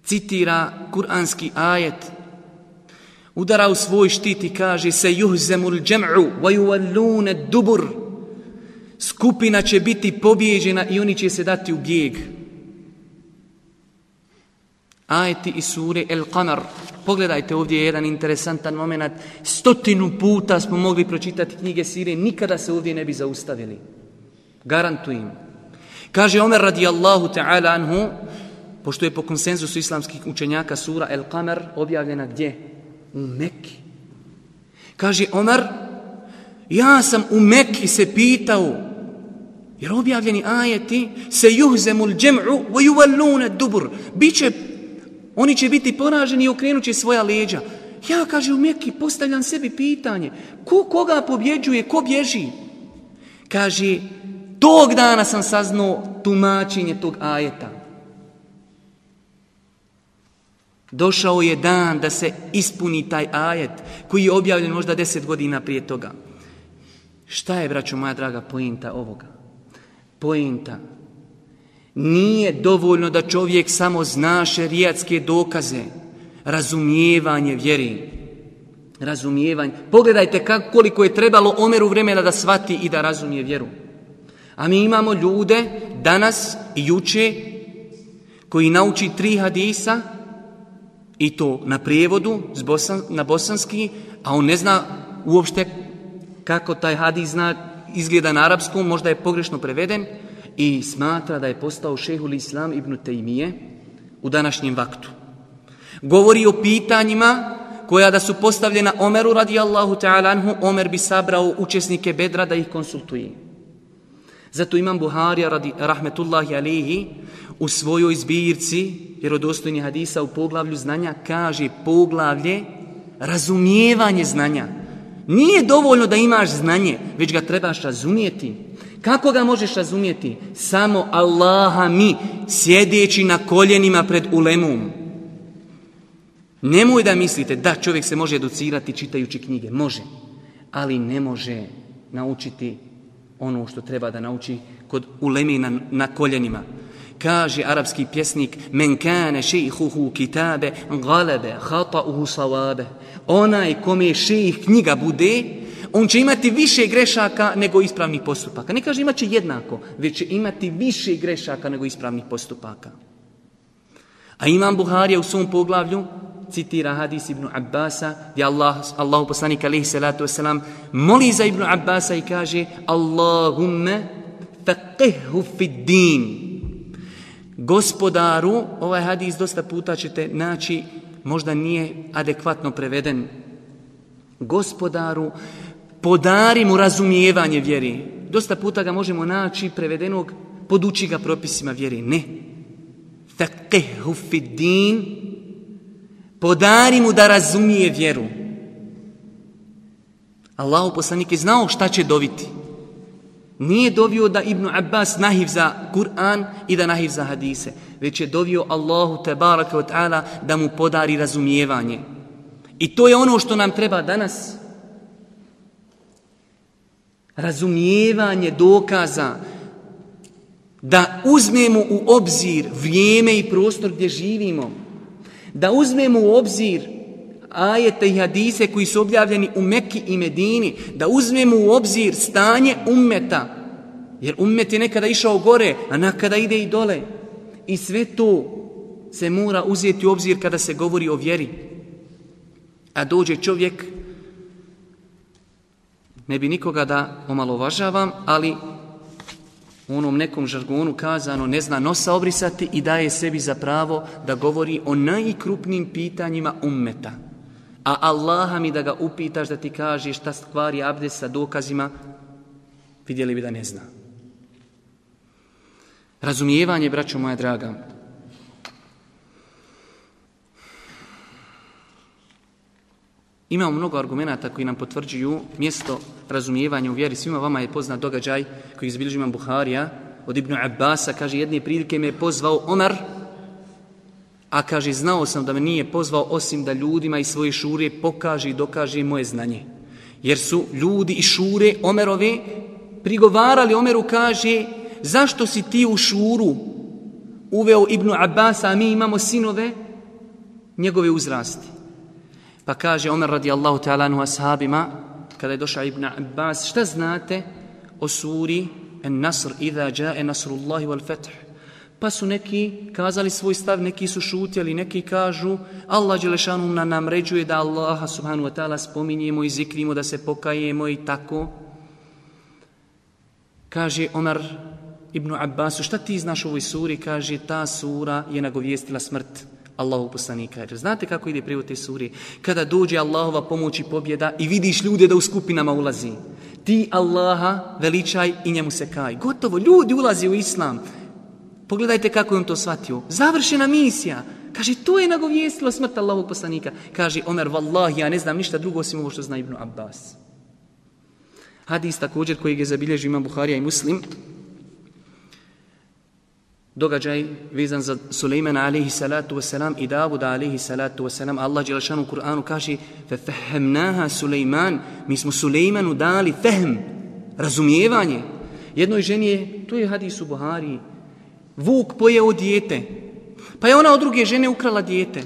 citira kuranski ajet, udara u svoj štit i kaže, se juhzemul džem'u, vajuvallune dubur, skupina će biti pobjeđena i oni će se dati u bijeg. Ajeti iz sure El Qamar. Pogledajte ovdje jedan interesantan moment. Stotinu puta smo mogli pročitati knjige Sire, nikada se ovdje ne bi zaustavili. Garantujem. Kaže Omer radijallahu ta'ala anhu, pošto je po konsenzusu islamskih učenjaka sura El Kamer objavljena gdje? U Mekki. Kaže Omer, ja sam u Mekki se pitao, jer objavljeni ajeti se juhzemul džem'u wa juvallune dubur. Biće, oni će biti poraženi i okrenuće svoja leđa. Ja, kaže u Mekki, postavljam sebi pitanje, ko koga pobjeđuje, ko bježi? Kaže, Tog dana sam saznao tumačenje tog ajeta. Došao je dan da se ispuni taj ajet koji je objavljen možda deset godina prije toga. Šta je, braćo moja draga, pojenta ovoga? Pojenta. Nije dovoljno da čovjek samo zna šerijatske dokaze, razumijevanje vjeri. Razumijevanje. Pogledajte kako, koliko je trebalo Omeru vremena da svati i da razumije vjeru. A mi imamo ljude danas i juče koji nauči tri hadisa i to na prijevodu bosan, na bosanski, a on ne zna uopšte kako taj hadis zna, izgleda na arapskom, možda je pogrešno preveden i smatra da je postao šehul islam ibn Tejmije u današnjem vaktu. Govori o pitanjima koja da su postavljena Omeru radijallahu ta'ala anhu, Omer bi sabrao učesnike Bedra da ih konsultuje. Zato imam Buharija radi, rahmetullahi alihi u svojoj zbirci vjerodostojni hadisa u poglavlju znanja kaže poglavlje razumijevanje znanja. Nije dovoljno da imaš znanje, već ga trebaš razumijeti. Kako ga možeš razumijeti? Samo Allaha mi, sjedeći na koljenima pred ulemom. Nemoj da mislite da čovjek se može educirati čitajući knjige. Može. Ali ne može naučiti ono što treba da nauči kod ulemi na, na koljenima. Kaže arapski pjesnik Men kane šejihuhu kitabe galebe hata'uhu sawabe Onaj kome šejih knjiga bude on će imati više grešaka nego ispravnih postupaka. Ne kaže imaće jednako, već će imati više grešaka nego ispravnih postupaka. A imam Buharija u svom poglavlju citira hadis Ibn Abbasa gdje Allah, Allahu poslanik alaihi salatu wasalam moli za Ibn Abbasa i kaže Allahumme faqihhu fid din. Gospodaru ovaj hadis dosta puta ćete naći možda nije adekvatno preveden. Gospodaru podari mu razumijevanje vjeri. Dosta puta ga možemo naći prevedenog poduči ga propisima vjeri. Ne. Faqihhu fid din podari mu da razumije vjeru. Allahu poslanik je znao šta će dobiti. Nije dovio da Ibnu Abbas nahiv za Kur'an i da nahiv za hadise, već je dovio Allahu tebaraka wa ta'ala da mu podari razumijevanje. I to je ono što nam treba danas. Razumijevanje dokaza da uzmemo u obzir vrijeme i prostor gdje živimo da uzmemo u obzir ajete i hadise koji su objavljeni u Mekki i Medini, da uzmemo u obzir stanje ummeta, jer ummet je nekada išao gore, a nakada ide i dole. I sve to se mora uzeti u obzir kada se govori o vjeri. A dođe čovjek, ne bi nikoga da omalovažavam, ali u onom nekom žargonu kazano ne zna nosa obrisati i daje sebi za pravo da govori o najkrupnim pitanjima ummeta. A Allaha mi da ga upitaš da ti kaže šta stvari abdes sa dokazima, vidjeli bi da ne zna. Razumijevanje, braćo moja draga, Imamo mnogo argumenta koji nam potvrđuju mjesto razumijevanja u vjeri. Svima vama je poznat događaj koji izbilježi imam Buharija od Ibnu Abbasa. Kaže, jedne prilike me je pozvao Omar, a kaže, znao sam da me nije pozvao osim da ljudima iz svoje šure pokaže i dokaže moje znanje. Jer su ljudi iz šure Omerove prigovarali Omeru, kaže, zašto si ti u šuru uveo Ibnu Abbasa, a mi imamo sinove njegove uzrasti. Pa kaže Omer radijallahu ta'ala anu ashabima, kada je došao Ibn Abbas, šta znate o suri En Nasr, idha jae Nasrullahi wal Fetih? Pa su neki kazali svoj stav, neki su šutjeli, neki kažu Allah Đelešanu nam namređuje da Allaha subhanu wa ta'ala spominjemo i zikrimo, da se pokajemo i tako. Kaže Omar ibn Abbasu, šta ti znaš u ovoj suri? Kaže, ta sura je nagovijestila smrt Allahu poslanika. Jer znate kako ide prijevod te suri? Kada dođe Allahova pomoć i pobjeda i vidiš ljude da u skupinama ulazi. Ti Allaha veličaj i njemu se kaj. Gotovo, ljudi ulazi u Islam. Pogledajte kako je on to shvatio. Završena misija. Kaže, to je nagovijestilo smrt Allahovog poslanika. Kaže, Omer, vallahi, ja ne znam ništa drugo osim ovo što zna Ibn Abbas. Hadis također koji je zabilježio ima Buharija i Muslim događaj vezan za Sulejmana alaihi salatu wasalam i Davuda alaihi salatu wasalam. Allah Đelešanu u Kur'anu kaže فَفَهَمْنَاهَا Sulejman Mi smo Sulejmanu dali fehm, razumijevanje. Jednoj ženi je, to je hadis u Buhari, Vuk pojeo dijete. Pa je ona od druge žene ukrala dijete.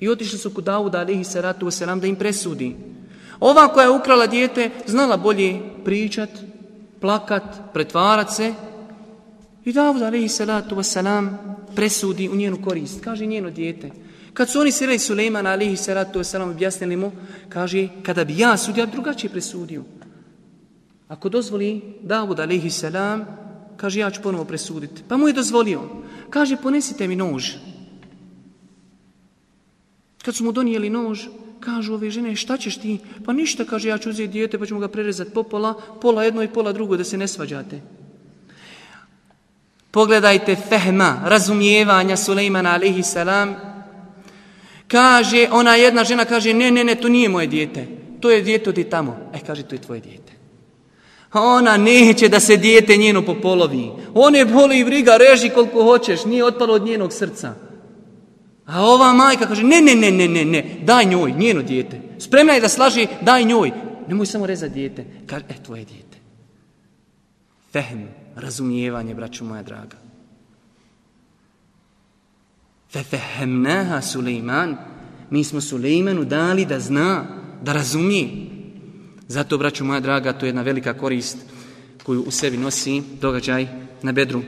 I otišli su kod Davuda alaihi salatu wasalam da im presudi. Ova koja je ukrala dijete znala bolje pričat, plakat, pretvarat se, I Davud alaihi salatu wasalam presudi u njenu korist. Kaže njeno dijete. Kad su oni sreli Sulejmana, alaihi salatu wasalam objasnili mu, kaže kada bi ja sudio, drugačije presudio. Ako dozvoli Davud alaihi salam, kaže ja ću ponovo presuditi. Pa mu je dozvolio. Kaže ponesite mi nož. Kad su mu donijeli nož, kažu ove žene šta ćeš ti? Pa ništa, kaže ja ću uzeti dijete pa ćemo ga prerezati po pola, pola jedno i pola drugo da se ne svađate. Pogledajte fehma, razumijevanja Sulejmana alaihi salam. Kaže, ona jedna žena kaže, ne, ne, ne, to nije moje dijete. To je dijete od tamo. E, kaže, to je tvoje dijete. Ona neće da se dijete njeno popolovi. On je boli i briga, reži koliko hoćeš, nije otpalo od njenog srca. A ova majka kaže, ne, ne, ne, ne, ne, ne, daj njoj, njeno dijete. Spremna je da slaži, daj njoj. Nemoj samo rezati dijete. Kaže, e, tvoje dijete. Fehm razumijevanje, braću moja draga. Fefehemnaha Suleiman, mi smo Suleimanu dali da zna, da razumije. Zato, braću moja draga, to je jedna velika korist koju u sebi nosi događaj na bedru.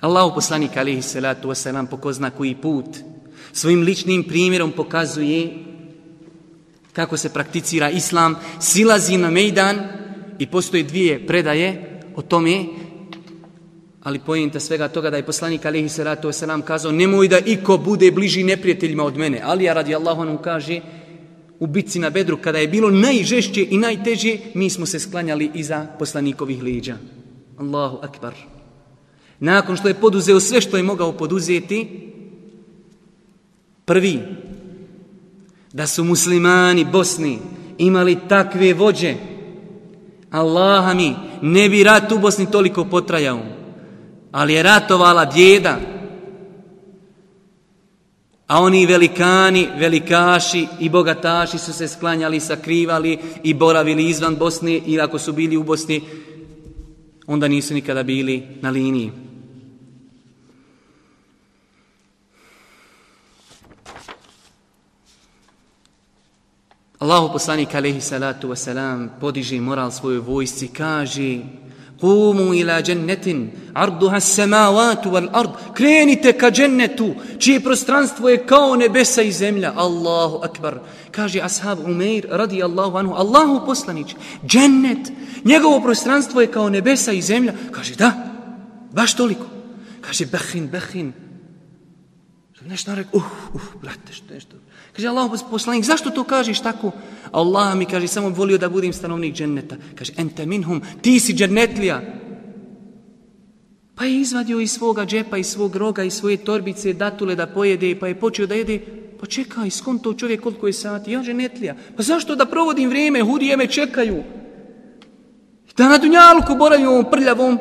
Allahu poslanik alihi salatu wasalam pokozna koji put svojim ličnim primjerom pokazuje kako se prakticira islam, silazi na mejdan i postoje dvije predaje o tome, ali pojenta svega toga da je poslanik alihi salatu wasalam kazao nemoj da iko bude bliži neprijateljima od mene. Ali ja radi Allahu nam kaže u bitci na bedru kada je bilo najžešće i najteže mi smo se sklanjali iza poslanikovih leđa. Allahu akbar. Nakon što je poduzeo sve što je mogao poduzeti, prvi da su muslimani Bosni imali takve vođe, Allaha mi, ne bi rat u Bosni toliko potrajao. Ali je ratovala djeda. A oni velikani, velikaši i bogataši su se sklanjali, sakrivali i boravili izvan Bosne ili ako su bili u Bosni, onda nisu nikada bili na liniji. Allahu poslanik alaihi salatu wasalam podiže moral svojoj vojsci, kaže Kumu ila džennetin, arduha samavatu wal ard, krenite ka džennetu, čije prostranstvo je kao nebesa i zemlja. Allahu akbar. Kaže ashab Umeir radi Allahu anhu, Allahu poslanić, džennet, njegovo prostranstvo je kao nebesa i zemlja. Kaže da, baš toliko. Kaže behin, behin. Nešto rekao, uh, uh, brate, što nešto. Kaže Allah poslanik, zašto to kažeš tako? Allah mi kaže, samo volio da budem stanovnik dženneta. Kaže, ente minhum, ti si džennetlija. Pa je izvadio iz svoga džepa, iz svog roga, iz svoje torbice datule da pojede, pa je počeo da jede. Pa čekaj, skon to čovjek koliko je sati? Ja džennetlija. Pa zašto da provodim vrijeme, hudije me čekaju? Da na dunjalku boravim ovom prljavom,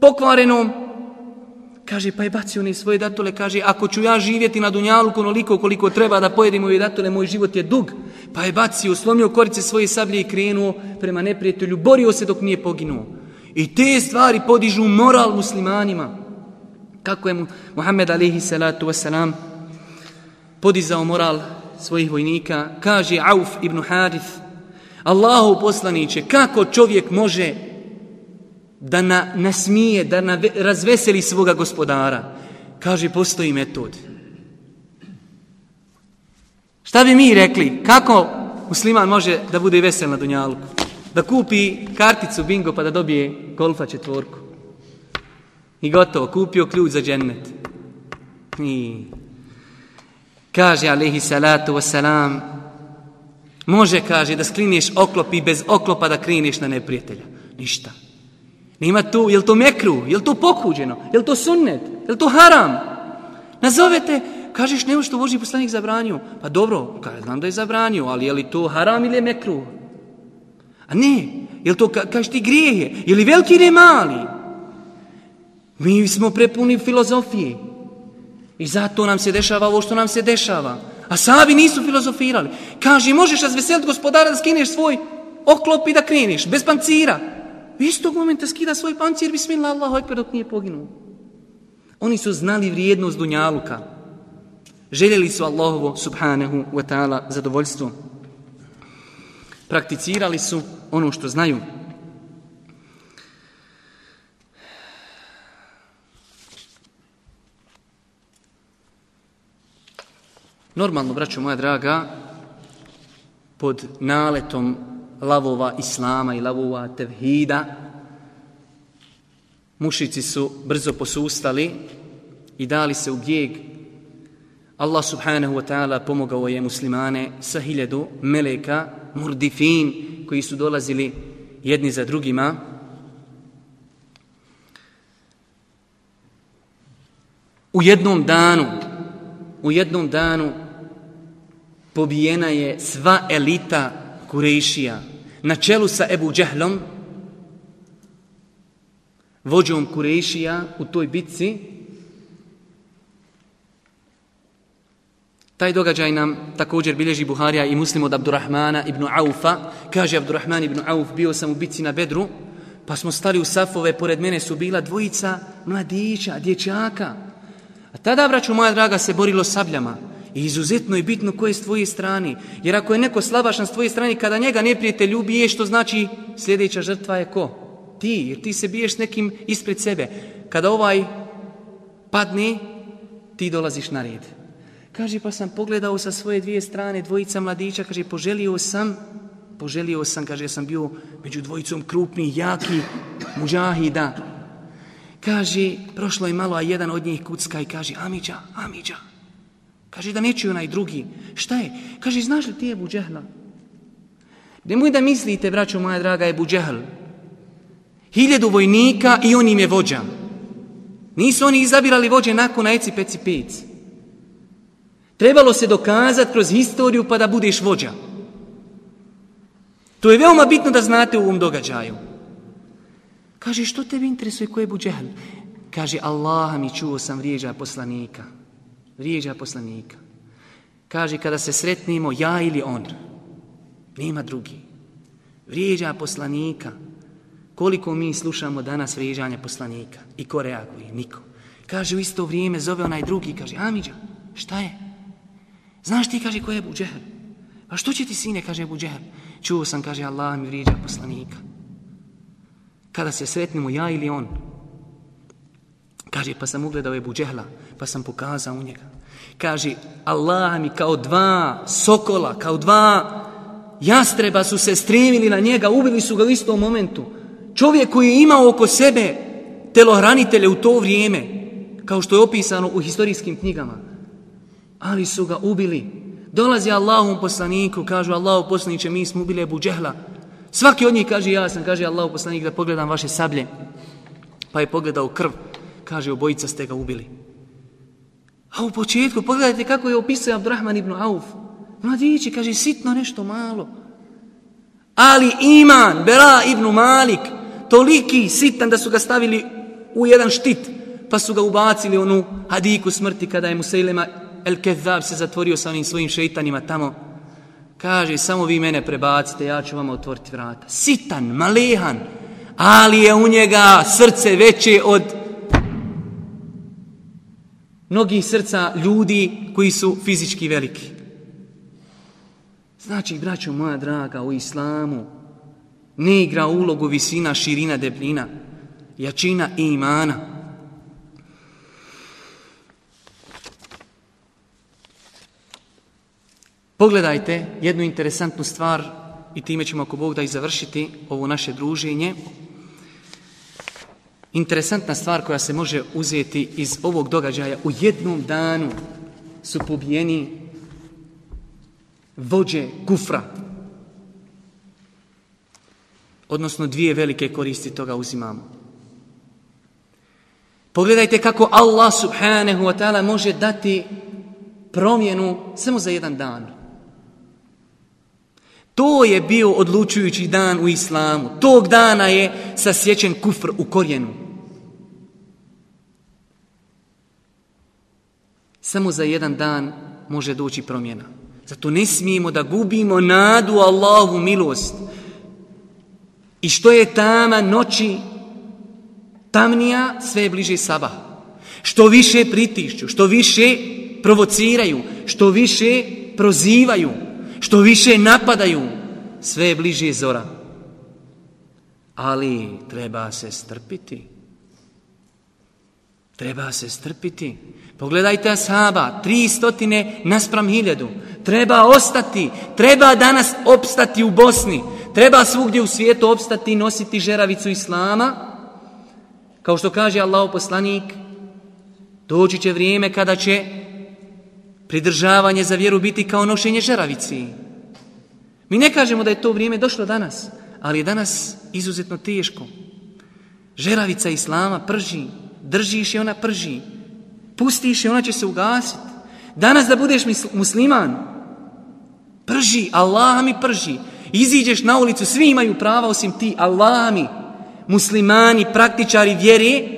pokvarenom, Kaže, pa je bacio oni svoje datule, kaže, ako ću ja živjeti na Dunjalu koliko koliko treba da pojedim ove datule, moj život je dug. Pa je bacio, slomio korice svoje sablje i krenuo prema neprijatelju, borio se dok nije poginuo. I te stvari podižu moral muslimanima. Kako je Muhammed alaihi salatu wasalam podizao moral svojih vojnika, kaže Auf ibn Harith, Allahu poslaniće, kako čovjek može da na, nasmije, da na, razveseli svoga gospodara. Kaže, postoji metod. Šta bi mi rekli? Kako musliman može da bude vesel na Dunjalku? Da kupi karticu bingo pa da dobije golfa četvorku. I gotovo, kupio ključ za džennet. I kaže, alaihi salatu wasalam, može, kaže, da sklinješ oklop i bez oklopa da krineš na neprijatelja. Ništa. Nema to, je to mekru, je to pokuđeno, je to sunnet, je to haram? Nazovete, kažeš nešto što Boži poslanik zabranio. Pa dobro, kaže, znam da je zabranio, ali je li to haram ili je mekru? A ne, Jel to, ka, kažeš ti grijehe? Je li veliki ili mali? Mi smo prepuni filozofije. I zato nam se dešava ovo što nam se dešava. A sabi nisu filozofirali. Kaži, možeš razveseliti gospodara da skineš svoj oklop i da kreniš, bez pancira. Istog momenta skida svoj pancir, bismillah, Allahu ekber, dok nije poginuo. Oni su znali vrijednost dunjaluka. Željeli su Allahovo, subhanahu wa ta'ala, zadovoljstvo. Prakticirali su ono što znaju. Normalno, braćo moja draga, pod naletom lavova islama i lavova tevhida, mušici su brzo posustali i dali se u bijeg. Allah subhanahu wa ta'ala pomogao je muslimane sa hiljadu meleka, murdifin, koji su dolazili jedni za drugima. U jednom danu, u jednom danu pobijena je sva elita Kurešija na čelu sa Ebu Džehlom, vođom Kurešija u toj bitci. Taj događaj nam također bilježi Buharija i muslim od Abdurrahmana ibn Aufa. Kaže Abdurrahman ibn Auf, bio sam u bitci na Bedru, pa smo stali u safove, pored mene su bila dvojica mladića, dječaka. A tada, braću moja draga, se borilo sabljama. I izuzetno je bitno ko je s tvoje strane. Jer ako je neko slabašan s tvoje strane, kada njega neprijatelj ubije, što znači sljedeća žrtva je ko? Ti, jer ti se biješ nekim ispred sebe. Kada ovaj padne, ti dolaziš na red. Kaže, pa sam pogledao sa svoje dvije strane dvojica mladića, kaže, poželio sam, poželio sam, kaže, ja sam bio među dvojicom krupni, jaki, muđahida. Kaže, prošlo je malo, a jedan od njih kucka i kaže, Amidža, Amidža, Kaže da neće onaj drugi. Šta je? Kaže, znaš li ti Ebu Džehla? Nemoj da mislite, braćo moja draga, je Džehl. Hiljadu vojnika i on im je vođa. Nisu oni izabirali vođe nakon na eci peci pec. Trebalo se dokazati kroz historiju pa da budeš vođa. To je veoma bitno da znate u ovom događaju. Kaže, što tebi interesuje ko je Buđehl? Kaže, Allaha mi čuo sam vrijeđa poslanika vrijeđa poslanika. Kaže, kada se sretnimo, ja ili on, nema drugi. Vrijeđa poslanika. Koliko mi slušamo danas vrijeđanja poslanika? I ko reaguje? Niko. Kaže, u isto vrijeme zove onaj drugi, kaže, Amidža, šta je? Znaš ti, kaže, ko je Buđehr? A što će ti, sine, kaže Buđehr? Čuo sam, kaže, Allah mi vrijeđa poslanika. Kada se sretnimo, ja ili on, Kaže, pa sam ugledao Ebu Džehla, pa sam pokazao u njega. Kaže, Allah mi kao dva sokola, kao dva jastreba su se stremili na njega, ubili su ga u istom momentu. Čovjek koji je imao oko sebe telohranitelje u to vrijeme, kao što je opisano u historijskim knjigama. Ali su ga ubili. Dolazi Allahom poslaniku, kažu Allahu poslaniće, mi smo ubili Ebu Džehla. Svaki od njih kaže, ja sam, kaže Allahu poslanik, da pogledam vaše sablje. Pa je pogledao krv kaže, obojica ste ga ubili. A u početku, pogledajte kako je opisao Abdurrahman ibn Auf. Mladići, kaže, sitno nešto malo. Ali iman, Bera ibn Malik, toliki sitan da su ga stavili u jedan štit, pa su ga ubacili onu hadiku smrti kada je Musailema El Kezab se zatvorio sa onim svojim šeitanima tamo. Kaže, samo vi mene prebacite, ja ću vam otvoriti vrata. Sitan, malehan, ali je u njega srce veće od mnogih srca ljudi koji su fizički veliki. Znači, braćo moja draga, u islamu ne igra ulogu visina, širina, debljina, jačina i imana. Pogledajte jednu interesantnu stvar i time ćemo ako Bog da i završiti ovo naše druženje. Interesantna stvar koja se može uzeti iz ovog događaja, u jednom danu su pobijeni vođe kufra. Odnosno dvije velike koristi toga uzimamo. Pogledajte kako Allah subhanahu wa ta'ala može dati promjenu samo za jedan dan. To je bio odlučujući dan u islamu. Tog dana je sasjećen kufr u korijenu. Samo za jedan dan može doći promjena. Zato ne smijemo da gubimo nadu Allahu milost. I što je tama noći tamnija, sve je bliže sabah. Što više pritišću, što više provociraju, što više prozivaju, što više napadaju, sve je bliže zora. Ali treba se strpiti. Treba se strpiti. Pogledajte ashaba, tri stotine naspram hiljadu. Treba ostati, treba danas opstati u Bosni. Treba svugdje u svijetu opstati i nositi žeravicu Islama. Kao što kaže Allah poslanik, doći će vrijeme kada će pridržavanje za vjeru biti kao nošenje žeravici. Mi ne kažemo da je to vrijeme došlo danas, ali je danas izuzetno teško. Žeravica Islama prži, držiš je, ona prži. Pustiš i ona će se ugasiti. Danas da budeš musliman, prži, Allah mi prži. Iziđeš na ulicu, svi imaju prava osim ti, Allah mi. Muslimani, praktičari vjere,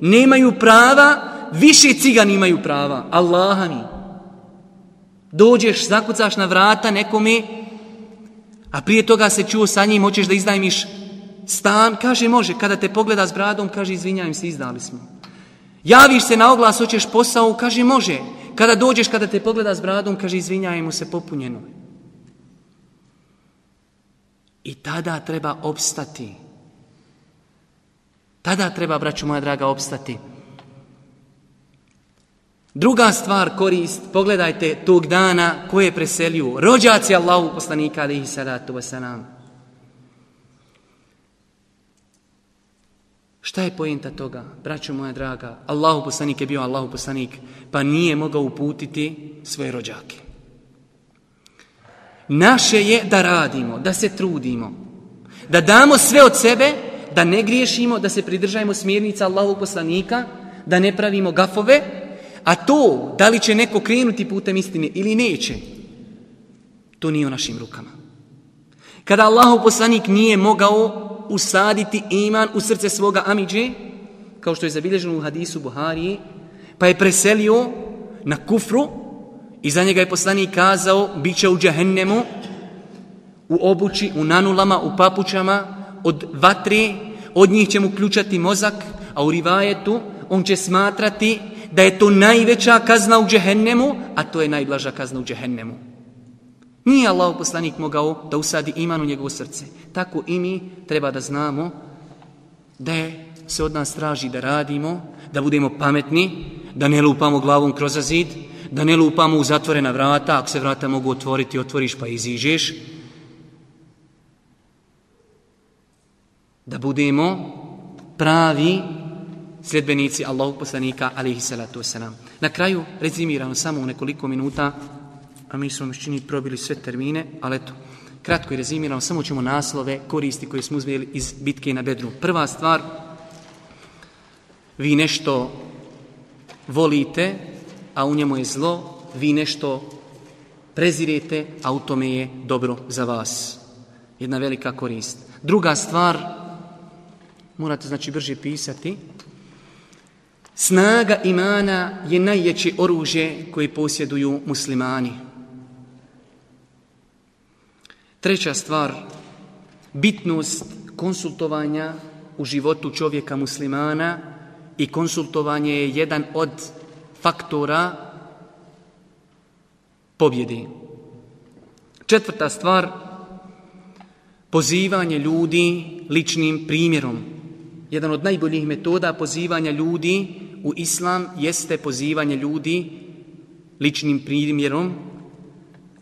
nemaju prava, više cigani imaju prava, Allah mi. Dođeš, zakucaš na vrata nekome, a prije toga se čuo sa njim, hoćeš da iznajmiš stan, kaže može, kada te pogleda s bradom, kaže izvinjajem se, izdali smo. Javiš se na oglas, hoćeš posao, kaže može. Kada dođeš, kada te pogleda s bradom, kaže izvinjavimo se, popunjeno. I tada treba opstati. Tada treba, braću moja draga, opstati. Druga stvar korist, pogledajte tog dana koje preselju. Rođaci Allahu poslanika alihi salatu wasalam. Šta je pojenta toga, braćo moja draga? Allahu poslanik je bio Allahu poslanik, pa nije mogao uputiti svoje rođake. Naše je da radimo, da se trudimo, da damo sve od sebe, da ne griješimo, da se pridržajemo smjernica Allahu poslanika, da ne pravimo gafove, a to, da li će neko krenuti putem istine ili neće, to nije u našim rukama. Kada Allahu poslanik nije mogao usaditi iman u srce svoga amiđe, kao što je zabilježeno u hadisu Buharije, pa je preselio na kufru i za njega je poslanik kazao, bit će u džahennemu, u obući, u nanulama, u papućama, od vatre, od njih će mu ključati mozak, a u rivajetu on će smatrati da je to najveća kazna u džehennemu, a to je najblaža kazna u džehennemu. Nije Allah poslanik mogao da usadi iman u njegovo srce. Tako i mi treba da znamo da je se od nas traži da radimo, da budemo pametni, da ne lupamo glavom kroz zid, da ne lupamo u zatvorena vrata, ako se vrata mogu otvoriti, otvoriš pa iziđeš. Da budemo pravi sljedbenici Allahog poslanika, alihi salatu wasalam. Na kraju, rezimirano samo u nekoliko minuta, a mi smo mišćini probili sve termine, ali eto, kratko i rezimirano, samo ćemo naslove koristi koje smo uzmijeli iz bitke na Bedru. Prva stvar, vi nešto volite, a u njemu je zlo, vi nešto prezirete, a u tome je dobro za vas. Jedna velika korist. Druga stvar, morate znači brže pisati, snaga imana je najjeće oružje koje posjeduju muslimani. Treća stvar, bitnost konsultovanja u životu čovjeka muslimana i konsultovanje je jedan od faktora pobjede. Četvrta stvar, pozivanje ljudi ličnim primjerom. Jedan od najboljih metoda pozivanja ljudi u islam jeste pozivanje ljudi ličnim primjerom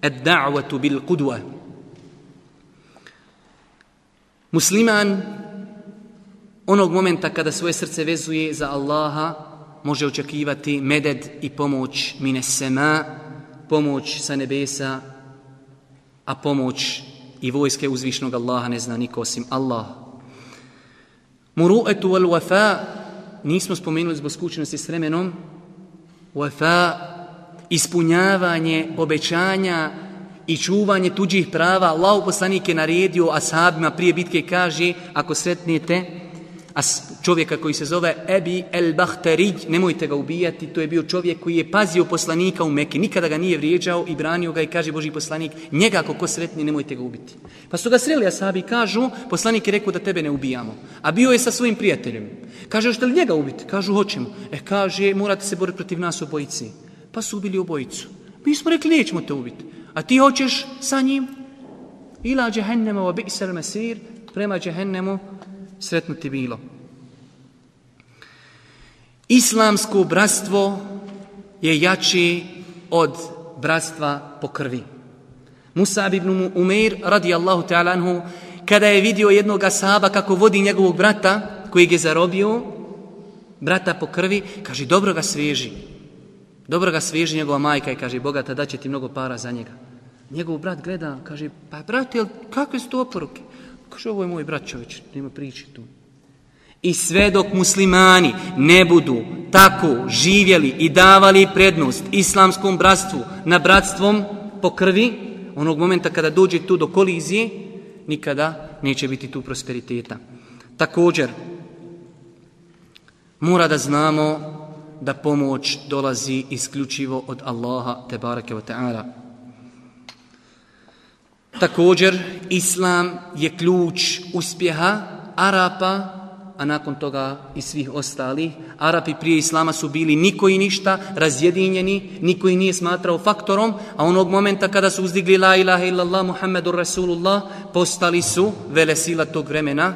ad-da'watu bil qudwa Musliman onog momenta kada svoje srce vezuje za Allaha može očekivati meded i pomoć mine sema, pomoć sa nebesa, a pomoć i vojske uzvišnog Allaha ne zna niko osim Allah. Muru'etu wal wafa nismo spomenuli zbog skučenosti s vremenom, wafa ispunjavanje obećanja i čuvanje tuđih prava. Allah poslanik je naredio ashabima prije bitke kaže ako sretnete as čovjeka koji se zove Ebi el Bahtarij, nemojte ga ubijati, to je bio čovjek koji je pazio poslanika u Mekke, nikada ga nije vrijeđao i branio ga i kaže Boži poslanik, njega ako ko sretni, nemojte ga ubiti. Pa su ga sreli ashabi i kažu, poslanik je rekao da tebe ne ubijamo, a bio je sa svojim prijateljem. Kaže, hoćete li njega ubiti? Kažu, hoćemo. E, kaže, morate se boriti protiv nas obojici. Pa su ubili obojicu. Mi smo rekli, nećemo te ubiti. A ti hoćeš sa njim? Ila džehennema wa bi'sal masir, prema džehennemu sretnuti bilo. Islamsko bratstvo je jači od bratstva po krvi. Musa ibn Umeir radijallahu ta'ala anhu kada je vidio jednog asaba kako vodi njegovog brata koji je zarobio brata po krvi, kaže dobro ga sveži. Dobro ga sviži njegova majka i kaže bogata da će ti mnogo para za njega. Njegov brat gleda, kaže pa brate, kakve su to oporuke? Kaže, ovo je moj brat čovječ, nema priči tu. I sve dok muslimani ne budu tako živjeli i davali prednost islamskom bratstvu na bratstvom po krvi, onog momenta kada dođe tu do kolizije, nikada neće biti tu prosperiteta. Također, mora da znamo da pomoć dolazi isključivo od Allaha te barake wa ta'ala. Također, Islam je ključ uspjeha Arapa, a nakon toga i svih ostalih. Arapi prije Islama su bili niko i ništa, razjedinjeni, niko i nije smatrao faktorom, a onog momenta kada su uzdigli La ilaha illallah Muhammedur Rasulullah, postali su vele sila tog vremena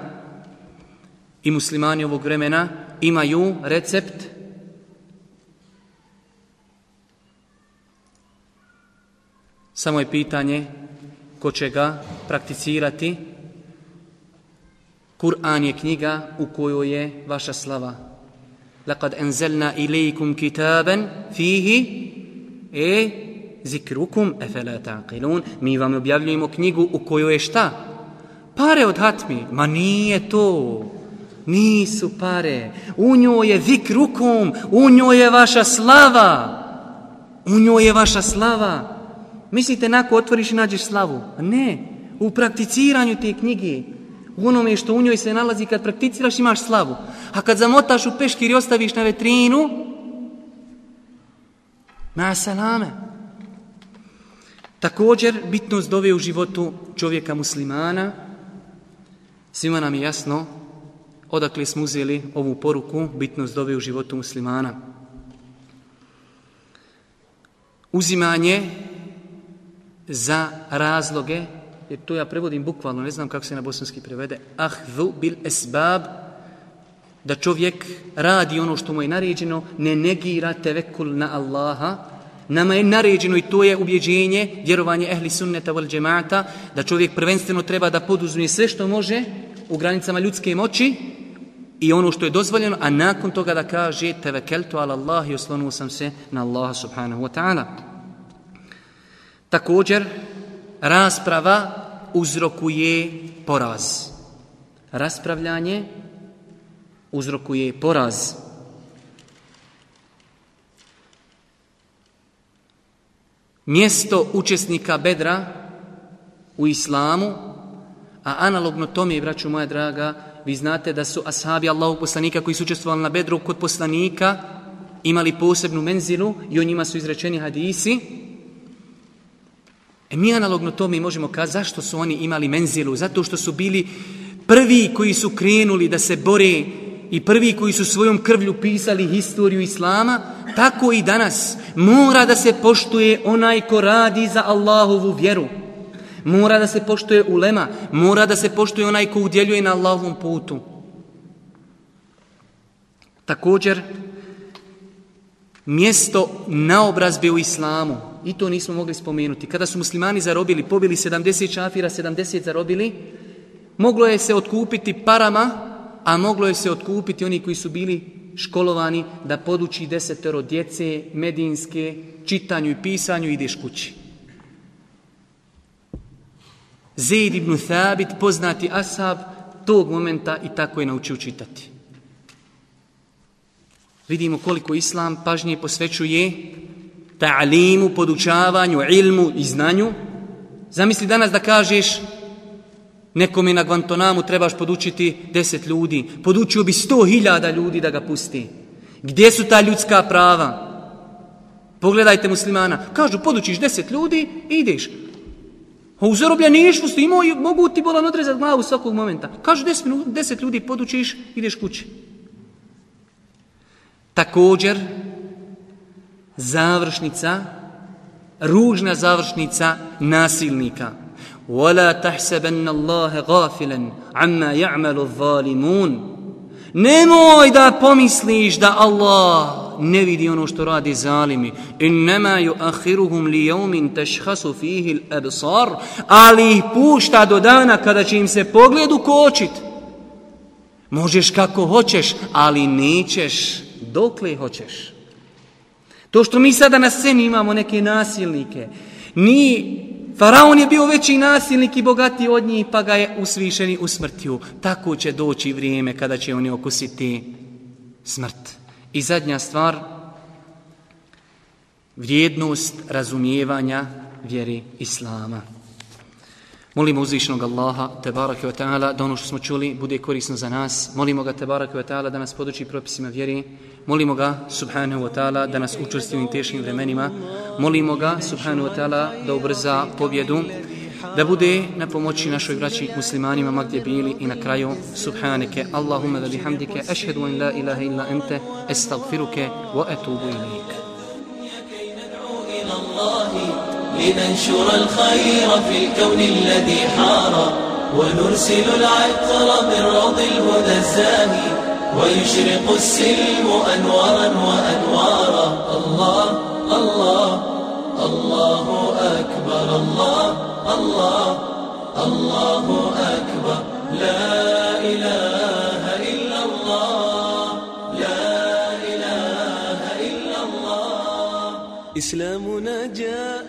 i muslimani ovog vremena imaju recept Samo je pitanje ko će ga prakticirati. Kur'an je knjiga u kojoj je vaša slava. Laqad anzalna ilaykum kitaban fihi e zikrukum afala taqilun. Mi vam objavljujemo knjigu u kojoj je šta? Pare od hatmi. Ma nije to. Nisu pare. U njoj je zikrukum. U njoj je vaša slava. U njoj je vaša slava. Mislite, nako otvoriš i nađeš slavu? Ne, u prakticiranju te knjige, u onome što u njoj se nalazi, kad prakticiraš imaš slavu. A kad zamotaš u peškir i ostaviš na vetrinu, na salame. Također, bitnost dove u životu čovjeka muslimana, svima nam je jasno odakle smo uzeli ovu poruku, bitnost dove u životu muslimana. Uzimanje za razloge, jer to ja prevodim bukvalno, ne znam kako se na bosanski prevede, ahvu bil esbab, da čovjek radi ono što mu je naređeno, ne negira tevekul na Allaha, nama je naređeno i to je ubjeđenje, vjerovanje ehli sunneta wal džemata, da čovjek prvenstveno treba da poduzme sve što može u granicama ljudske moći i ono što je dozvoljeno, a nakon toga da kaže tevekeltu ala Allah i oslonuo sam se na Allaha subhanahu wa ta'ala. Također, rasprava uzrokuje poraz. Raspravljanje uzrokuje poraz. Mjesto učesnika bedra u islamu, a analogno tome, braću moja draga, vi znate da su ashabi Allahog poslanika koji su učestvovali na bedru kod poslanika imali posebnu menzilu i o njima su izrečeni hadisi, E mi analogno to mi možemo kazati zašto su oni imali menzilu, zato što su bili prvi koji su krenuli da se bore i prvi koji su svojom krvlju pisali historiju Islama, tako i danas mora da se poštuje onaj ko radi za Allahovu vjeru. Mora da se poštuje ulema, mora da se poštuje onaj ko udjeljuje na Allahovom putu. Također, mjesto naobrazbe u Islamu, I to nismo mogli spomenuti. Kada su muslimani zarobili, pobili 70 čafira, 70 zarobili, moglo je se otkupiti parama, a moglo je se otkupiti oni koji su bili školovani da poduči desetero djece, medinske, čitanju i pisanju, ideš kući. Zaid ibn Thabit, poznati ashab, tog momenta i tako je naučio čitati. Vidimo koliko islam pažnje posvećuje ta'limu, podučavanju, ilmu i znanju, Zamisli danas da kažeš nekome na Guantanamu trebaš podučiti deset ljudi. Podučio bi sto hiljada ljudi da ga pusti. Gdje su ta ljudska prava? Pogledajte muslimana. Kažu, podučiš deset ljudi i ideš. A u zarobljeništvu ste imao i mogu ti bolan odrezati glavu svakog momenta. Kažu, deset, minut, deset ljudi podučiš, ideš kući. Također, završnica, ružna završnica nasilnika. وَلَا تَحْسَبَنَّ اللَّهَ غَافِلًا عَمَّا يَعْمَلُ الظَّالِمُونَ Nemoj da pomisliš da Allah ne vidi ono što radi zalimi. Innama yuakhiruhum li yawmin tashkhasu fihi al-absar, ali ih pušta do dana kada će im se pogled ukočit. Možeš kako hoćeš, ali nećeš dokle hoćeš. To što mi sada na sceni imamo neke nasilnike, ni Faraon je bio veći nasilnik i bogati od njih, pa ga je usvišeni u smrtju. Tako će doći vrijeme kada će oni okusiti smrt. I zadnja stvar, vrijednost razumijevanja vjeri Islama. Molimo uzvišnog Allaha, te barake wa ta'ala, da ono što smo čuli bude korisno za nas. Molimo ga, te barake wa ta'ala, da nas poduči propisima vjeri. Molimo ga, subhanahu wa ta'ala, da nas učvrsti u ovim teškim vremenima. Molimo ga, subhanahu wa ta'ala, da ubrza pobjedu, da bude na pomoći našoj braći muslimanima ma gdje bili i na kraju, subhaneke Allahumma da bihamdike, ašhedu an la ilaha illa ente, estagfiruke, wa etubu ilaik. لننشر الخير في الكون الذي حار ونرسل العطر من روض الهدى الزاهي ويشرق السلم أنوارا وأنوارا. الله الله الله أكبر الله الله الله أكبر. لا إله إلا الله لا إله إلا الله. إسلامنا جاء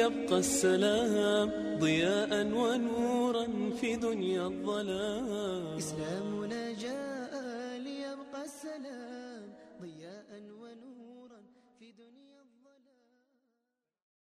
يبقى السلام ضياء ونورا في دنيا الظلام. إسلامنا جاء ليبقى السلام.